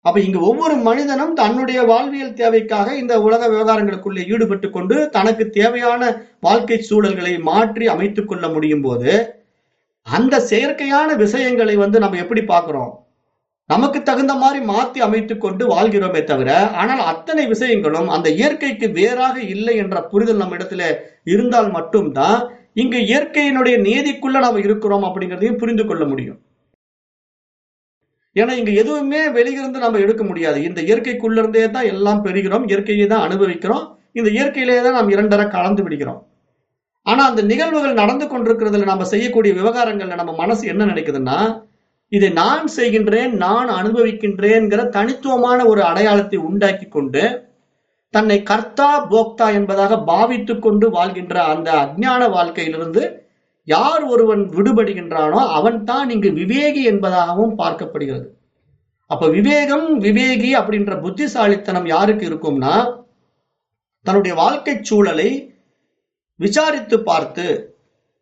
அப்ப இங்கு ஒவ்வொரு மனிதனும் தன்னுடைய வாழ்வியல் தேவைக்காக இந்த உலக விவகாரங்களுக்குள்ளே ஈடுபட்டு கொண்டு தனக்கு தேவையான வாழ்க்கை சூழல்களை மாற்றி அமைத்துக் கொள்ள முடியும் போது அந்த செயற்கையான விஷயங்களை வந்து நம்ம எப்படி பார்க்கிறோம்? நமக்கு தகுந்த மாதிரி மாத்தி அமைத்துக் கொண்டு வாழ்கிறோமே தவிர ஆனால் அத்தனை விஷயங்களும் அந்த இயற்கைக்கு வேறாக இல்லை என்ற புரிதல் நம்ம இடத்துல இருந்தால் மட்டும்தான் இங்கு இயற்கையினுடைய நியதிக்குள்ள நாம் இருக்கிறோம் அப்படிங்கிறதையும் புரிந்து கொள்ள முடியும். ஏன்னா இங்க எதுவுமே வெளியிருந்து நம்ம எடுக்க முடியாது. இந்த இயற்கைக்குள்ள இருந்தே தான் எல்லாம் பெறுகிறோம். இயற்கையை தான் அனுபவிக்கிறோம். இந்த இயற்கையிலே தான் நாம் இரண்டரை கலந்து விடுகிறோம். ஆனா அந்த நிகழ்வுகள் நடந்து கொண்டிருக்கிறதுல நம்ம செய்யக்கூடிய விவகாரங்கள்ல நம்ம மனசு என்ன நினைக்குதுன்னா இதை நான் செய்கின்றேன் நான் அனுபவிக்கின்றேன்கிற தனித்துவமான ஒரு அடையாளத்தை உண்டாக்கி கொண்டு தன்னை கர்த்தா போக்தா என்பதாக பாவித்துக் கொண்டு வாழ்கின்ற அந்த அஜ்ஞான வாழ்க்கையிலிருந்து யார் ஒருவன் விடுபடுகின்றானோ அவன் தான் இங்கு விவேகி என்பதாகவும் பார்க்கப்படுகிறது. அப்ப விவேகம் விவேகி அப்படின்ற புத்திசாலித்தனம் யாருக்கு இருக்கும்னா தன்னுடைய வாழ்க்கை சூழலை விசாரித்து பார்த்து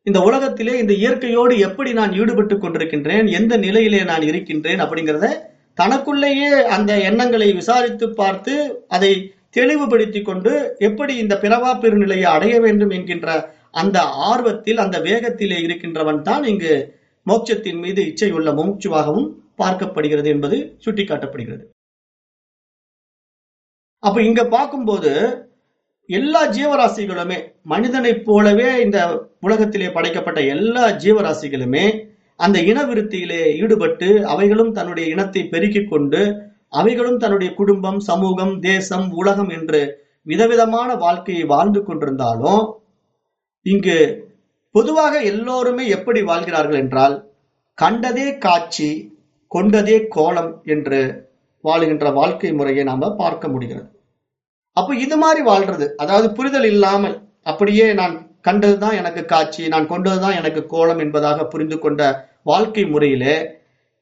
இந்த உலகத்திலே இந்த இயற்கையோடு எப்படி நான் ஈடுபட்டு கொண்டிருக்கின்றேன் எந்த நிலையிலே நான் இருக்கின்றேன் அப்படிங்கிறத தனக்குள்ளேயே அந்த எண்ணங்களை விசாரித்து பார்த்து அதை தெளிவுபடுத்தி கொண்டு எப்படி இந்த பிறவா பெருநிலையை அடைய வேண்டும் என்கின்ற அந்த ஆர்வத்தில் அந்த வேகத்திலே இருக்கின்றவன் தான் இங்கு மோட்சத்தின் மீது இச்சையுள்ள மூச்சுவாகவும் பார்க்கப்படுகிறது என்பது சுட்டிக்காட்டப்படுகிறது. அப்ப இங்க பார்க்கும்போது எல்லா ஜீவராசிகளுமே மனிதனைப் போலவே இந்த உலகத்திலே படைக்கப்பட்ட எல்லா ஜீவராசிகளுமே அந்த இனவிருத்தியிலே ஈடுபட்டு அவைகளும் தன்னுடைய இனத்தை பெருக்கிக் கொண்டு அவைகளும் தன்னுடைய குடும்பம் சமூகம் தேசம் உலகம் என்று விதவிதமான வாழ்க்கையை வாழ்ந்து கொண்டிருந்தாலும் இங்கு பொதுவாக எல்லோருமே எப்படி வாழ்கிறார்கள் என்றால் கண்டதே காட்சி கொண்டதே கோலம் என்று வாழுகின்ற வாழ்க்கை முறையை நாம பார்க்க முடிகிறது. அப்ப இது மாதிரி வாழ்றது அதாவது புரிதல் இல்லாமல் அப்படியே நான் கண்டதுதான் எனக்கு காட்சி நான் கொண்டதுதான் எனக்கு கோலம் என்பதாக புரிந்து கொண்ட வாழ்க்கை முறையிலே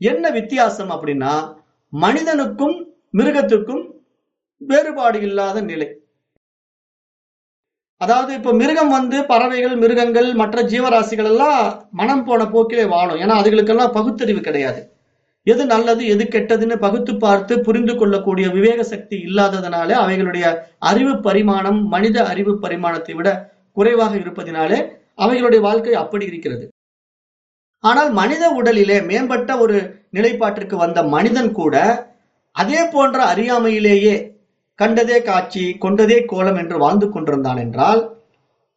என்ன வித்தியாசம் அப்படின்னா மனிதனுக்கும் மிருகத்துக்கும் வேறுபாடு இல்லாத நிலை. அதாவது இப்ப மிருகம் வந்து பறவைகள் மிருகங்கள் மற்ற ஜீவராசிகள் எல்லாம் மனம் போன போக்கிலே வாழும். ஏன்னா அதுகளுக்கெல்லாம் பகுத்தறிவு கிடையாது. எது நல்லது எது கெட்டதுன்னு பகுத்து பார்த்து புரிந்து கொள்ளக்கூடிய விவேக சக்தி இல்லாததுனால அவைகளுடைய அறிவு பரிமாணம் மனித அறிவு பரிமாணத்தை விட குறைவாக இருப்பதினாலே அவைகளுடைய வாழ்க்கை அப்படி இருக்கிறது. ஆனால் மனித உடலிலே மேம்பட்ட ஒரு நிலைப்பாட்டிற்கு வந்த மனிதன் கூட அதே போன்ற அறியாமையிலேயே கண்டதே காட்சி கொண்டதே கோலம் என்று வாழ்ந்து கொண்டிருந்தான் என்றால்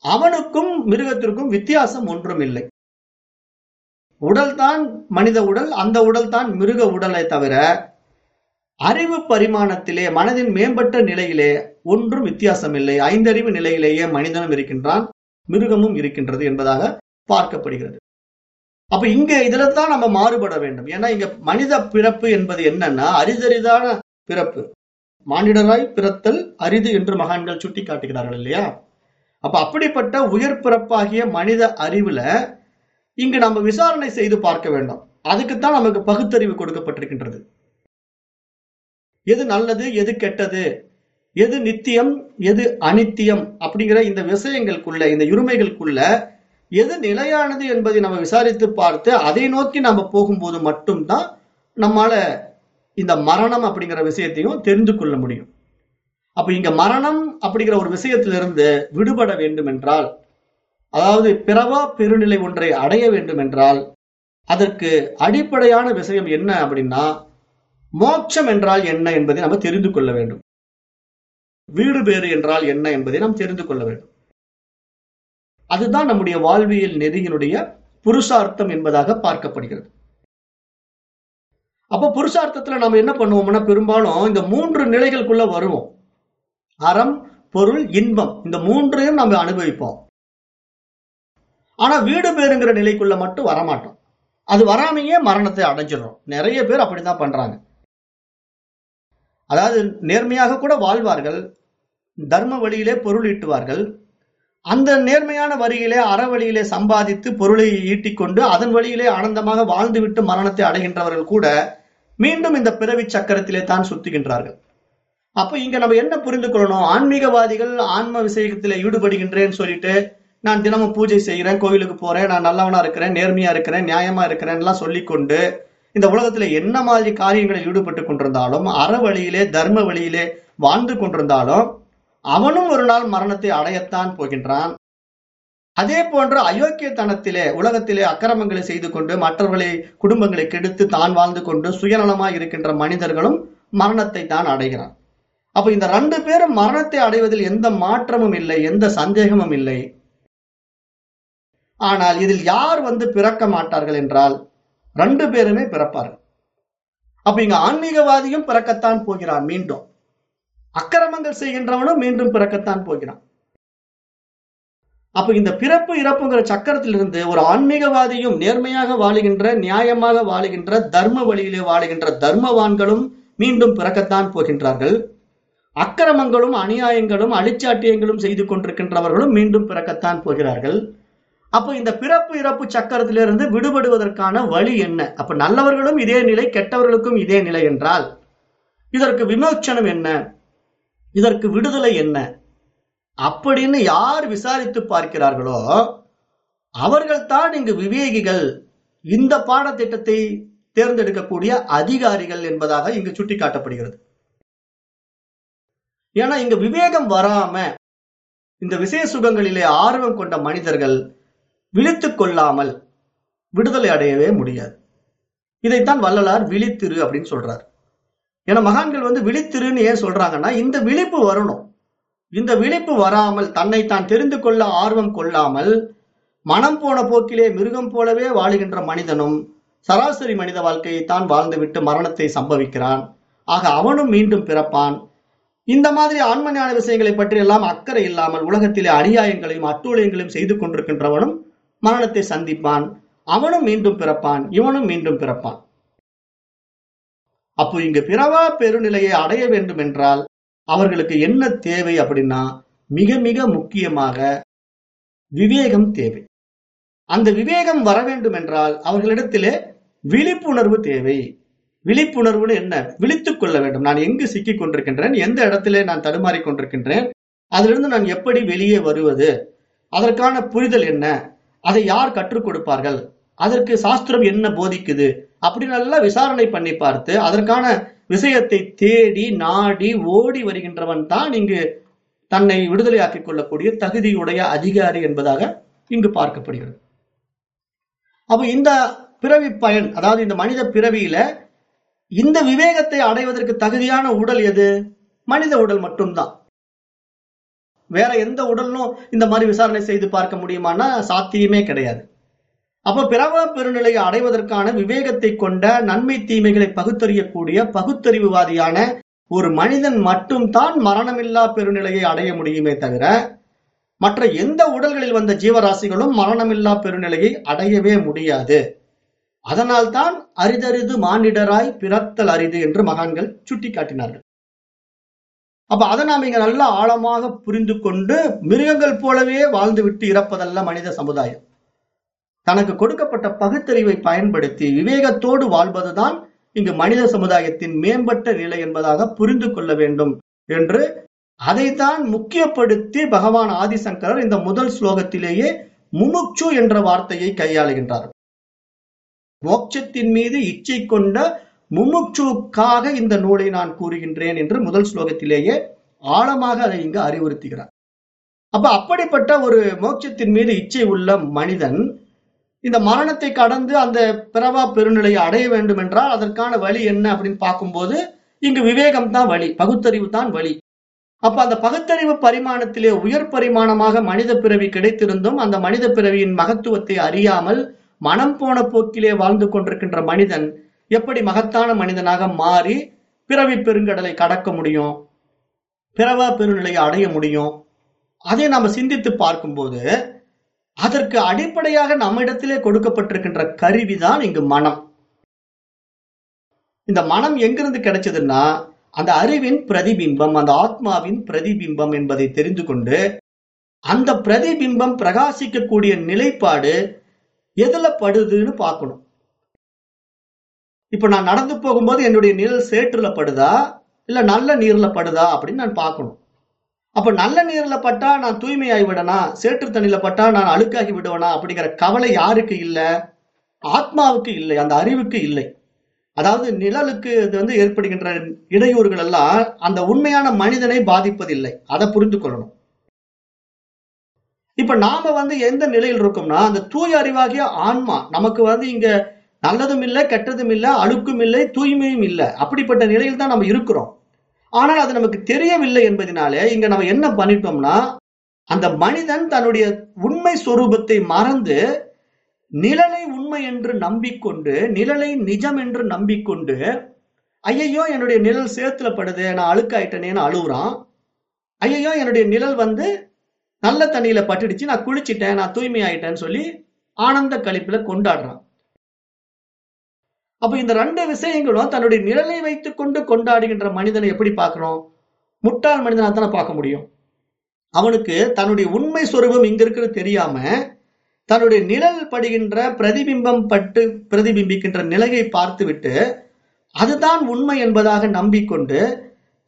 அவனுக்கும் மிருகத்திற்கும் வித்தியாசம் ஒன்றும் இல்லை உடல்தான் மனித உடல் அந்த உடல் தான் மிருக உடலை தவிர அறிவு பரிமாணத்திலே மனதின் மேம்பட்ட நிலையிலே ஒன்றும் வித்தியாசம் இல்லை ஐந்தறிவு நிலையிலேயே மனிதனும் இருக்கின்றான் மிருகமும் இருக்கின்றது என்பதாக பார்க்கப்படுகிறது. அப்ப இங்க இதுல தான் நம்ம மாறுபட வேண்டும். ஏன்னா இங்க மனித பிறப்பு என்பது என்னன்னா அரிதரிதான பிறப்பு. மானிடராய் பிறத்தல் அரிது என்று மகான்கள் சுட்டி காட்டுகிறார்கள் இல்லையா? அப்ப அப்படிப்பட்ட உயர் பிறப்பாகிய மனித அறிவுல இங்கு நம்ம விசாரணை செய்து பார்க்க வேண்டும். அதுக்குத்தான் நமக்கு பகுத்தறிவு கொடுக்கப்பட்டிருக்கின்றது. எது நல்லது எது கெட்டது எது நித்தியம் எது அனித்தியம் அப்படிங்கிற இந்த விஷயங்களுக்குள்ள இந்த இருமைகளுக்குள்ள எது நிலையானது என்பதை நம்ம விசாரித்து பார்த்து அதை நோக்கி நம்ம போகும்போது மட்டும்தான் நம்மால இந்த மரணம் அப்படிங்கிற விஷயத்தையும் தெரிந்து கொள்ள முடியும். அப்ப இங்க மரணம் அப்படிங்கிற ஒரு விஷயத்திலிருந்து விடுபட வேண்டும் என்றால் அதாவது பிறவா பெருநிலை ஒன்றை அடைய வேண்டும் என்றால் அதற்கு அடிப்படையான விஷயம் என்ன அப்படின்னா மோட்சம் என்றால் என்ன என்பதை நம்ம தெரிந்து கொள்ள வேண்டும். வீடு பேறு என்றால் என்ன என்பதை நாம் தெரிந்து கொள்ள வேண்டும். அதுதான் நம்முடைய வாழ்வியல் நெறியினுடைய புருஷார்த்தம் என்பதாக பார்க்கப்படுகிறது. அப்போ புருஷார்த்தத்துல நம்ம என்ன பண்ணுவோம்னா பெரும்பாலும் இந்த மூன்று நிலைகளுக்குள்ள வருவோம். அறம் பொருள் இன்பம். இந்த மூன்றையும் நம்ம அனுபவிப்போம். ஆனா வீடு பேருங்கிற நிலைக்குள்ள மட்டும் வரமாட்டோம். அது வராமையே மரணத்தை அடைஞ்சிடும் நிறைய பேர் அப்படிதான் பண்றாங்க. அதாவது நேர்மையாக கூட வாழ்வார்கள் தர்ம வழியிலே பொருள் ஈட்டுவார்கள் அந்த நேர்மையான வரியிலே அறவழியிலே சம்பாதித்து பொருளை ஈட்டிக்கொண்டு அதன் வழியிலே ஆனந்தமாக வாழ்ந்துவிட்டு மரணத்தை அடைகின்றவர்கள் கூட மீண்டும் இந்த பிறவி சக்கரத்திலே தான் சுத்துகின்றார்கள். அப்போ இங்க நம்ம என்ன புரிந்து கொள்ளணும்? ஆன்மீகவாதிகள் ஆன்ம விசேகத்தில் ஈடுபடுகின்றேன்னு சொல்லிட்டு நான் தினமும் பூஜை செய்கிறேன் கோவிலுக்கு போறேன் நான் நல்லவனா இருக்கிறேன் நேர்மையா இருக்கிறேன் நியாயமா இருக்கிறேன் எல்லாம் சொல்லிக்கொண்டு இந்த உலகத்துல என்ன மாதிரி காரியங்களில் ஈடுபட்டு கொண்டிருந்தாலும் அற வழியிலே தர்ம வழியிலே வாழ்ந்து கொண்டிருந்தாலும் அவனும் ஒரு நாள் மரணத்தை அடையத்தான் போகின்றான். அதே போன்று அயோக்கியத்தனத்திலே உலகத்திலே அக்கிரமங்களை செய்து கொண்டு மற்றவர்களை குடும்பங்களை கெடுத்து தான் வாழ்ந்து கொண்டு சுயநலமாய் இருக்கின்ற மனிதர்களும் மரணத்தை தான் அடைகிறான் அப்ப இந்த ரெண்டு பேரும் மரணத்தை அடைவதில் எந்த மாற்றமும் இல்லை எந்த சந்தேகமும் இல்லை. ஆனால் இதில் யார் வந்து பிறக்க மாட்டார்கள் என்றால் ரெண்டு பேருமே பிறப்பார்கள். அப்ப இங்க ஆன்மீகவாதியும் பிறக்கத்தான் போகிறான் மீண்டும். அக்கிரமங்கள் செய்கின்றவனும் மீண்டும் பிறக்கத்தான் போகிறான். அப்ப இந்த பிறப்பு இறப்புங்கிற சக்கரத்திலிருந்து ஒரு ஆன்மீகவாதியும் நேர்மையாக வாழுகின்ற நியாயமாக வாழுகின்ற தர்ம வழியிலே வாழுகின்ற தர்மவான்களும் மீண்டும் பிறக்கத்தான் போகின்றார்கள். அக்கிரமங்களும் அநியாயங்களும் அழிச்சாட்டியங்களும் செய்து கொண்டிருக்கின்றவர்களும் மீண்டும் பிறக்கத்தான் போகிறார்கள். அப்போ இந்த பிறப்பு இறப்பு சக்கரத்திலிருந்து விடுபடுவதற்கான வழி என்ன? அப்ப நல்லவர்களும் இதே நிலை கெட்டவர்களுக்கும் இதே நிலை என்றால் இதற்கு விமோச்சனம் என்ன? இதற்கு விடுதலை என்ன? அப்படின்னு யார் விசாரித்து பார்க்கிறார்களோ அவர்கள்தான் இங்கு விவேகிகள். இந்த பாடத்திட்டத்தை தேர்ந்தெடுக்கக்கூடிய அதிகாரிகள் என்பதாக இங்கு சுட்டிக்காட்டப்படுகிறது. ஏன்னா இங்க விவேகம் வராம இந்த விசேஷ சுகங்களிலே ஆர்வம் கொண்ட மனிதர்கள் விழித்து கொள்ளாமல் விடுதலை அடையவே முடியாது. இதைத்தான் வள்ளலார் விழித்திரு அப்படின்னு சொல்றார். ஏன்னா மகான்கள் வந்து விழித்திருன்னு ஏன் சொல்றாங்கன்னா இந்த விழிப்பு வரணும். இந்த விழிப்பு வராமல் தன்னை தான் தெரிந்து கொள்ள ஆர்வம் கொள்ளாமல் மனம் போன போக்கிலே மிருகம் போலவே வாழுகின்ற மனிதனும் சராசரி மனித வாழ்க்கையை தான் வாழ்ந்துவிட்டு மரணத்தை சம்பவிக்கிறான். ஆக அவனும் மீண்டும் பிறப்பான். இந்த மாதிரி ஆன்மஞான விஷயங்களை பற்றி எல்லாம் அக்கறை இல்லாமல் உலகத்திலே அநியாயங்களையும் அட்டூழியங்களையும் செய்து கொண்டிருக்கின்றவனும் மரணத்தை சந்திப்பான். அவனும் மீண்டும் பிறப்பான். இவனும் மீண்டும் பிறப்பான். அப்போ இங்கு பிறவா பெருநிலையை அடைய வேண்டும் என்றால் அவர்களுக்கு என்ன தேவை அப்படின்னா மிக மிக முக்கியமாக விவேகம் தேவை. அந்த விவேகம் வர வேண்டும் என்றால் அவர்களிடத்திலே விழிப்புணர்வு தேவை. விழிப்புணர்வுன்னு என்ன? விழித்துக் கொள்ள வேண்டும். நான் எங்கு சிக்கிக் கொண்டிருக்கின்றேன்? எந்த இடத்திலே நான் தடுமாறி கொண்டிருக்கின்றேன்? அதிலிருந்து நான் எப்படி வெளியே வருவது? அதற்கான புரிதல் என்ன? அதை யார் கற்றுக் கொடுப்பார்கள்? அதற்கு சாஸ்திரம் என்ன போதிக்குது? அப்படி நல்லா விசாரணை பண்ணி பார்த்து அதற்கான விஷயத்தை தேடி நாடி ஓடி வருகின்றவன் தான் இங்கு தன்னை விடுதலையாக்கிக் கொள்ளக்கூடிய தகுதியுடைய அதிகாரி என்பதாக இங்கு பார்க்கப்படுகிறது. அப்ப இந்த பிறவி பயன் அதாவது இந்த மனித பிறவியில இந்த விவேகத்தை அடைவதற்கு தகுதியான உடல் எது? மனித உடல் மட்டும்தான். வேற எந்த உடலும் இந்த மாதிரி விசாரணை செய்து பார்க்க முடியுமானா சாத்தியமே கிடையாது. அப்ப பிரபல பெருநிலையை அடைவதற்கான விவேகத்தை கொண்ட நன்மை தீமைகளை பகுத்தறியக்கூடிய பகுத்தறிவுவாதியான ஒரு மனிதன் மட்டும்தான் மரணமில்லா பெருநிலையை அடைய முடியுமே தவிர மற்ற எந்த உடல்களில் வந்த ஜீவராசிகளும் மரணமில்லா பெருநிலையை அடையவே முடியாது. அதனால்தான் அரிதரிது மானிடராய் பிறத்தல் அரிது என்று மகான்கள் சுட்டிக்காட்டினார்கள். அப்ப அதை நாம் இங்க நல்லா ஆழமாக புரிந்து கொண்டு மிருகங்கள் போலவே வாழ்ந்துவிட்டு இறப்பதல்ல மனித சமுதாயம். தனக்கு கொடுக்கப்பட்ட பகுத்தறிவை பயன்படுத்தி விவேகத்தோடு வாழ்வதுதான் இங்கு மனித சமுதாயத்தின் மேம்பட்ட நிலை என்பதாக புரிந்து கொள்ள வேண்டும் என்று அதைத்தான் முக்கியப்படுத்தி பகவான் ஆதிசங்கரர் இந்த முதல் ஸ்லோகத்திலேயே முமுட்சு என்ற வார்த்தையை கையாளுகின்றார். மோட்சத்தின் மீது இச்சை கொண்ட முமுட்சுக்காக இந்த நூலை நான் கூறுகின்றேன் என்று முதல் ஸ்லோகத்திலேயே ஆழமாக அதை இங்கு அறிவுறுத்துகிறார். அப்ப அப்படிப்பட்ட ஒரு மோட்சத்தின் மீது இச்சை உள்ள மனிதன் இந்த மரணத்தை கடந்து அந்த பிறவா பெருநிலையை அடைய வேண்டும் என்றால் அதற்கான வழி என்ன அப்படின்னு பார்க்கும்போது இங்கு விவேகம் தான் வழி பகுத்தறிவு தான் வழி. அப்ப அந்த பகுத்தறிவு பரிமாணத்திலே உயர் பரிமாணமாக மனித பிறவி கிடைத்திருந்தும் அந்த மனித பிறவியின் மகத்துவத்தை அறியாமல் மனம் போன போக்கிலே வாழ்ந்து கொண்டிருக்கின்ற மனிதன் எப்படி மகத்தான மனிதனாக மாறி பிறவி பெருங்கடலை கடக்க முடியும் பிறவா பெருநிலையை அடைய முடியும்? அதை நாம சிந்தித்து பார்க்கும்போது அதற்கு அடிப்படையாக நம்மிடத்திலே கொடுக்கப்பட்டிருக்கின்ற கருவிதான் இங்கு மனம். இந்த மனம் எங்கிருந்து கிடைச்சதுன்னா அந்த அறிவின் பிரதிபிம்பம் அந்த ஆத்மாவின் பிரதிபிம்பம் என்பதை தெரிந்து கொண்டு அந்த பிரதிபிம்பம் பிரகாசிக்கக்கூடிய நிலைப்பாடு எதுல படுதுன்னு பார்க்கணும். இப்ப நான் நடந்து போகும்போது என்னுடைய நிழல் சேற்றுல படுதா இல்ல நல்ல நீர்ல படுதா அப்படின்னு நான் பார்க்கணும். அப்ப நல்ல நீர்ல பட்டா நான் தூய்மையாகி விடனா சேற்று தண்ணியில பட்டா நான் அழுக்காகி விடுவனா? அப்படிங்கிற கவலை யாருக்கு இல்லை? ஆத்மாவுக்கு இல்லை. அந்த அறிவுக்கு இல்லை. அதாவது நிழலுக்கு இது வந்து ஏற்படுகின்ற இடையூறுகள் எல்லாம் அந்த உண்மையான மனிதனை பாதிப்பதில்லை. அதை புரிந்து கொள்ளணும். இப்ப நாம வந்து எந்த நிலையில் இருக்கோம்னா அந்த தூய அறிவாகிய ஆன்மா நமக்கு வந்து இங்க நல்லதும் இல்லை கெட்டதும் இல்லை அழுக்கும் இல்லை தூய்மையும் இல்லை. அப்படிப்பட்ட நிலையில் தான் நம்ம இருக்கிறோம். ஆனால் அது நமக்கு தெரியவில்லை என்பதனாலே இங்க நம்ம என்ன பண்ணிட்டோம்னா அந்த மனிதன் தன்னுடைய உண்மை சொரூபத்தை மறந்து நிழலை உண்மை என்று நம்பிக்கொண்டு நிழலை நிஜம் என்று நம்பிக்கொண்டு ஐயையோ என்னுடைய நிழல் சேத்துல படுது நான் அழுக்காயிட்டனேன்னு அழுகுறான் ஐயையோ என்னுடைய நிழல் வந்து நல்ல தண்ணியில பட்டுடுச்சு நான் குளிச்சிட்டேன் நான் தூய்மை ஆயிட்டேன்னு சொல்லி ஆனந்த கழிப்புல கொண்டாடுறான். அப்ப இந்த ரெண்டு விஷயங்களும் தன்னுடைய நிழலை வைத்துக் கொண்டு கொண்டாடுகின்ற மனிதனை எப்படி பார்க்கிறோம்? முட்டாள் மனிதனா தானே பார்க்க முடியும். அவனுக்கு தன்னுடைய உண்மை சொரூபம் இங்க இருக்கிறது தெரியாம தன்னுடைய நிழல் படுகின்ற பிரதிபிம்பம் பட்டு பிரதிபிம்பிக்கின்ற நிலையை பார்த்துவிட்டு அதுதான் உண்மை என்பதாக நம்பிக்கொண்டு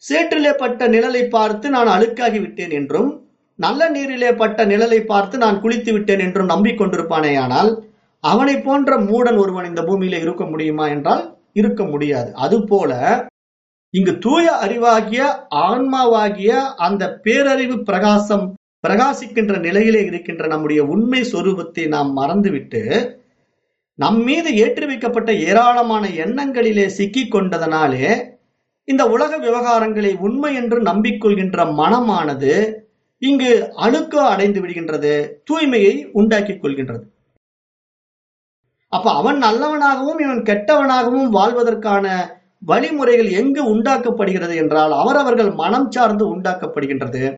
சேற்றிலே பட்ட நிழலை பார்த்து நான் அழுக்காகி விட்டேன் என்றும் நல்ல நீரிலே பட்ட நிழலை பார்த்து நான் குளித்து விட்டேன் என்றும் நம்பிக்கொண்டிருப்பானேயானால் அவனை போன்ற மூடன் ஒருவன் இந்த பூமியில இருக்க முடியுமா என்றால் இருக்க முடியாது. அதுபோல இங்கு தூய அறிவாகிய ஆன்மாவாகிய அந்த பேரறிவு பிரகாசம் பிரகாசிக்கின்ற நிலையிலே இருக்கின்ற நம்முடைய உண்மை சொரூபத்தை நாம் மறந்துவிட்டு நம் மீது ஏற்றி வைக்கப்பட்ட ஏராளமான எண்ணங்களிலே சிக்கி கொண்டதனாலே இந்த உலக விவகாரங்களை உண்மை என்று நம்பிக்கொள்கின்ற மனமானது இங்கு அழுக்க அடைந்து விடுகின்றது தூய்மையை உண்டாக்கிக் கொள்கின்றது. அப்ப அவன் நல்லவனாகவும் இவன் கெட்டவனாகவும் வாழ்வதற்கான வழிமுறைகள் எங்கு உண்டாக்கப்படுகிறது என்றால் அவரவர்கள் மனம் சார்ந்து உண்டாக்கப்படுகின்றது.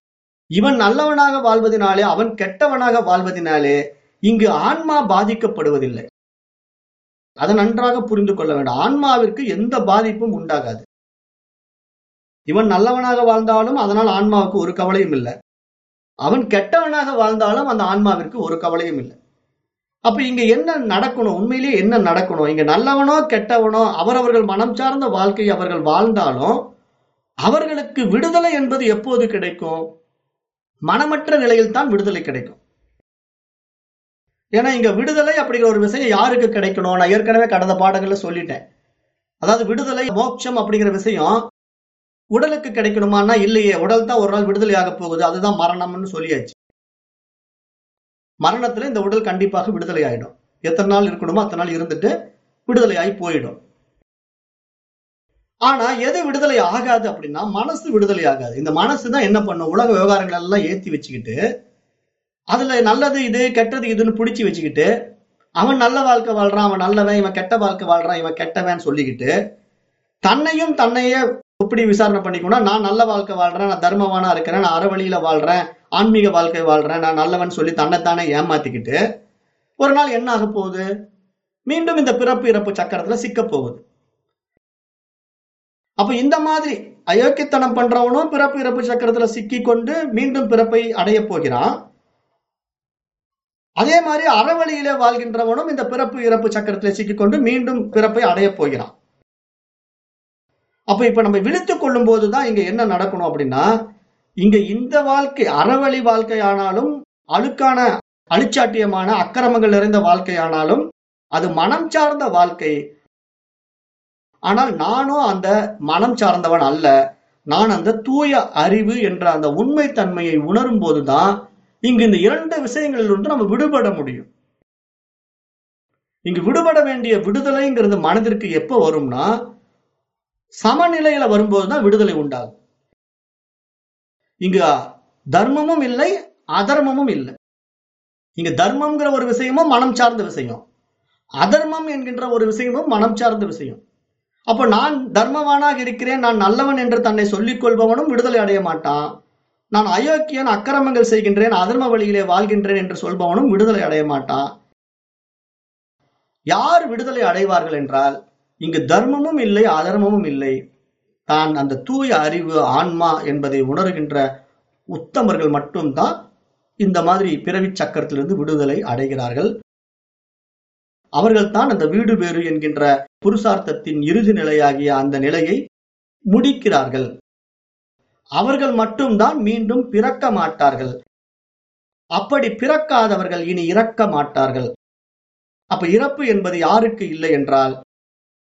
இவன் நல்லவனாக வாழ்வதனாலே அவன் கெட்டவனாக வாழ்வதனாலே இங்கு ஆன்மா பாதிக்கப்படுவதில்லை. அதை நன்றாக புரிந்து கொள்ள வேண்டும். ஆன்மாவிற்கு எந்த பாதிப்பும் உண்டாகாது. இவன் நல்லவனாக வாழ்ந்தாலும் அதனால் ஆன்மாவுக்கு ஒரு கவலையும் இல்லை. அவன் கெட்டவனாக வாழ்ந்தாலும் அந்த ஆன்மாவிற்கு ஒரு கவலையும் இல்லை. அப்ப இங்க என்ன நடக்கணும்? உண்மையிலேயே என்ன நடக்கணும்? இங்க நல்லவனோ கெட்டவனோ அவரவர்கள் மனம் சார்ந்த வாழ்க்கை அவர்கள் வாழ்ந்தாலும் அவர்களுக்கு விடுதலை என்பது எப்போது கிடைக்கும்? மனமற்ற நிலையில் தான் விடுதலை கிடைக்கும். ஏன்னா இங்க விடுதலை அப்படிங்கிற ஒரு விஷயம் யாருக்கு கிடைக்கணும்? நான் ஏற்கனவே கடந்த பாடங்கள்ல சொல்லிட்டேன். அதாவது விடுதலை மோட்சம் அப்படிங்கிற விஷயம் உடலுக்கு கிடைக்கணுமான்னா இல்லையே உடல் தான் ஒரு நாள் விடுதலையாக போகுது. அதுதான் மரணம்னு சொல்லியாச்சு. மரணத்துல இந்த உடல் கண்டிப்பாக விடுதலை ஆயிடும் எத்தனை நாள் இருக்கணுமோ அத்தனை நாள் இருந்துட்டு விடுதலை ஆகி போயிடும். ஆனா எது விடுதலை ஆகாது அப்படின்னா மனசு விடுதலை ஆகாது. இந்த மனசு தான் என்ன பண்ணும்? உலக விவகாரங்கள் எல்லாம் ஏத்தி வச்சுக்கிட்டு அதுல நல்லது இது கெட்டது இதுன்னு பிடிச்சி வச்சுக்கிட்டு அவன் நல்ல வாழ்க்கை வாழ்றான் அவன் நல்லவன் இவன் கெட்ட வாழ்க்கை வாழ்றான் இவன் கெட்டவன் சொல்லிக்கிட்டு தன்னையும் தன்னையே எப்படி விசாரணை பண்ணிக்கணும் நான் நல்ல வாழ்க்கை வாழ்றேன் நான் தர்மவானா இருக்கிறேன் நான் அறவழியில வாழ்றேன் ஆன்மீக வாழ்க்கை வாழ்றேன் நான் நல்லவன் சொல்லி தன்னைத்தானே ஏமாத்திக்கிட்டு ஒரு நாள் என்ன ஆக போகுது? மீண்டும் இந்த பிறப்பு இறப்பு சக்கரத்துல சிக்க போகுது. அப்ப இந்த மாதிரி அயோக்கியத்தனம் பண்றவனும் பிறப்பு இறப்பு சக்கரத்துல சிக்கி கொண்டு மீண்டும் பிறப்பை அடைய போகிறான். அதே மாதிரி அறவழியில வாழ்கின்றவனும் இந்த பிறப்பு இறப்பு சக்கரத்துல சிக்கிக்கொண்டு மீண்டும் பிறப்பை அடைய போகிறான். அப்ப இப்ப நம்ம விழித்துக் கொள்ளும் போதுதான் இங்க என்ன நடக்கணும் அப்படின்னா இங்க இந்த வாழ்க்கை அறவழி வாழ்க்கையானாலும் அழுக்கான அழிச்சாட்டியமான அக்கிரமங்கள் நிறைந்த வாழ்க்கையானாலும் அது மனம் சார்ந்த வாழ்க்கை. ஆனால் நானும் அந்த மனம் சார்ந்தவன் அல்ல. நான் அந்த தூய அறிவு என்ற அந்த உண்மை தன்மையை உணரும் போதுதான் இங்கு இந்த இரண்டு விஷயங்களில் ஒன்று நம்ம விடுபட முடியும். இங்கு விடுபட வேண்டிய விடுதலைங்கிறது மனதிற்கு எப்ப வரும்னா சமநிலையில வரும்போதுதான் விடுதலை உண்டாகும். இங்க தர்மமும் இல்லை அதர்மமும் இல்லை. இங்க தர்மம்ங்கிற ஒரு விஷயமும் மனம் சார்ந்த விஷயம். அதர்மம் என்கின்ற ஒரு விஷயமும் மனம் சார்ந்த விஷயம். அப்ப நான் தர்மவானாக இருக்கிறேன் நான் நல்லவன் என்று தன்னை சொல்லிக் கொள்பவனும் விடுதலை அடைய மாட்டான். நான் அயோக்கியன் அக்கிரமங்கள் செய்கின்றேன் அதர்ம வழியிலே வாழ்கின்றேன் என்று சொல்பவனும் விடுதலை அடைய மாட்டான். யார் விடுதலை அடைவார்கள் என்றால் இங்கு தர்மமும் இல்லை அதர்மமும் இல்லை. தான் அந்த தூய அறிவு ஆன்மா என்பதை உணர்கின்ற உத்தமர்கள் மட்டும்தான் இந்த மாதிரி பிறவி சக்கரத்திலிருந்து விடுதலை அடைகிறார்கள். அவர்கள் தான் அந்த வீடு பேறு என்கின்ற புருஷார்த்தத்தின் இறுதி நிலையாகிய அந்த நிலையை முடிக்கிறார்கள். அவர்கள் மட்டும்தான் மீண்டும் பிறக்க மாட்டார்கள். அப்படி பிறக்காதவர்கள் இனி இறக்க மாட்டார்கள். அப்ப இறப்பு என்பது யாருக்கு இல்லை என்றால்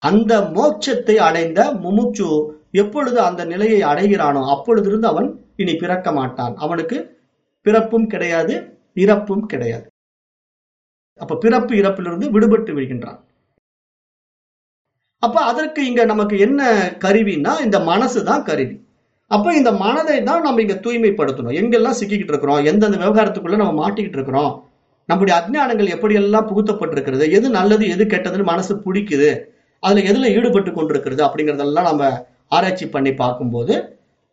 அந்த மோட்சத்தை அடைந்த முமுச்சு எப்பொழுது அந்த நிலையை அடைகிறானோ அப்பொழுதிருந்து அவன் இனி பிறக்க மாட்டான். அவனுக்கு பிறப்பும் கிடையாது இறப்பும் கிடையாது. அப்ப பிறப்பு இறப்பிலிருந்து விடுபட்டு விடுகின்றான். அப்ப அதற்கு இங்க நமக்கு என்ன கருவின்னா இந்த மனசு தான் கருவி. அப்ப இந்த மனதை தான் நம்ம இங்க தூய்மைப்படுத்தணும். எங்கெல்லாம் சிக்கிக்கிட்டு இருக்கிறோம் எந்தெந்த விவகாரத்துக்குள்ள நம்ம மாட்டிக்கிட்டு இருக்கிறோம் நம்முடைய அஜ்ஞானங்கள் எப்படியெல்லாம் புகுத்தப்பட்டிருக்கிறது எது நல்லது எது கெட்டதுன்னு மனசு பிடிக்குது அதுல எதுல ஈடுபட்டு கொண்டிருக்கிறது அப்படிங்கறதெல்லாம் நம்ம ஆராய்ச்சி பண்ணி பார்க்கும்போது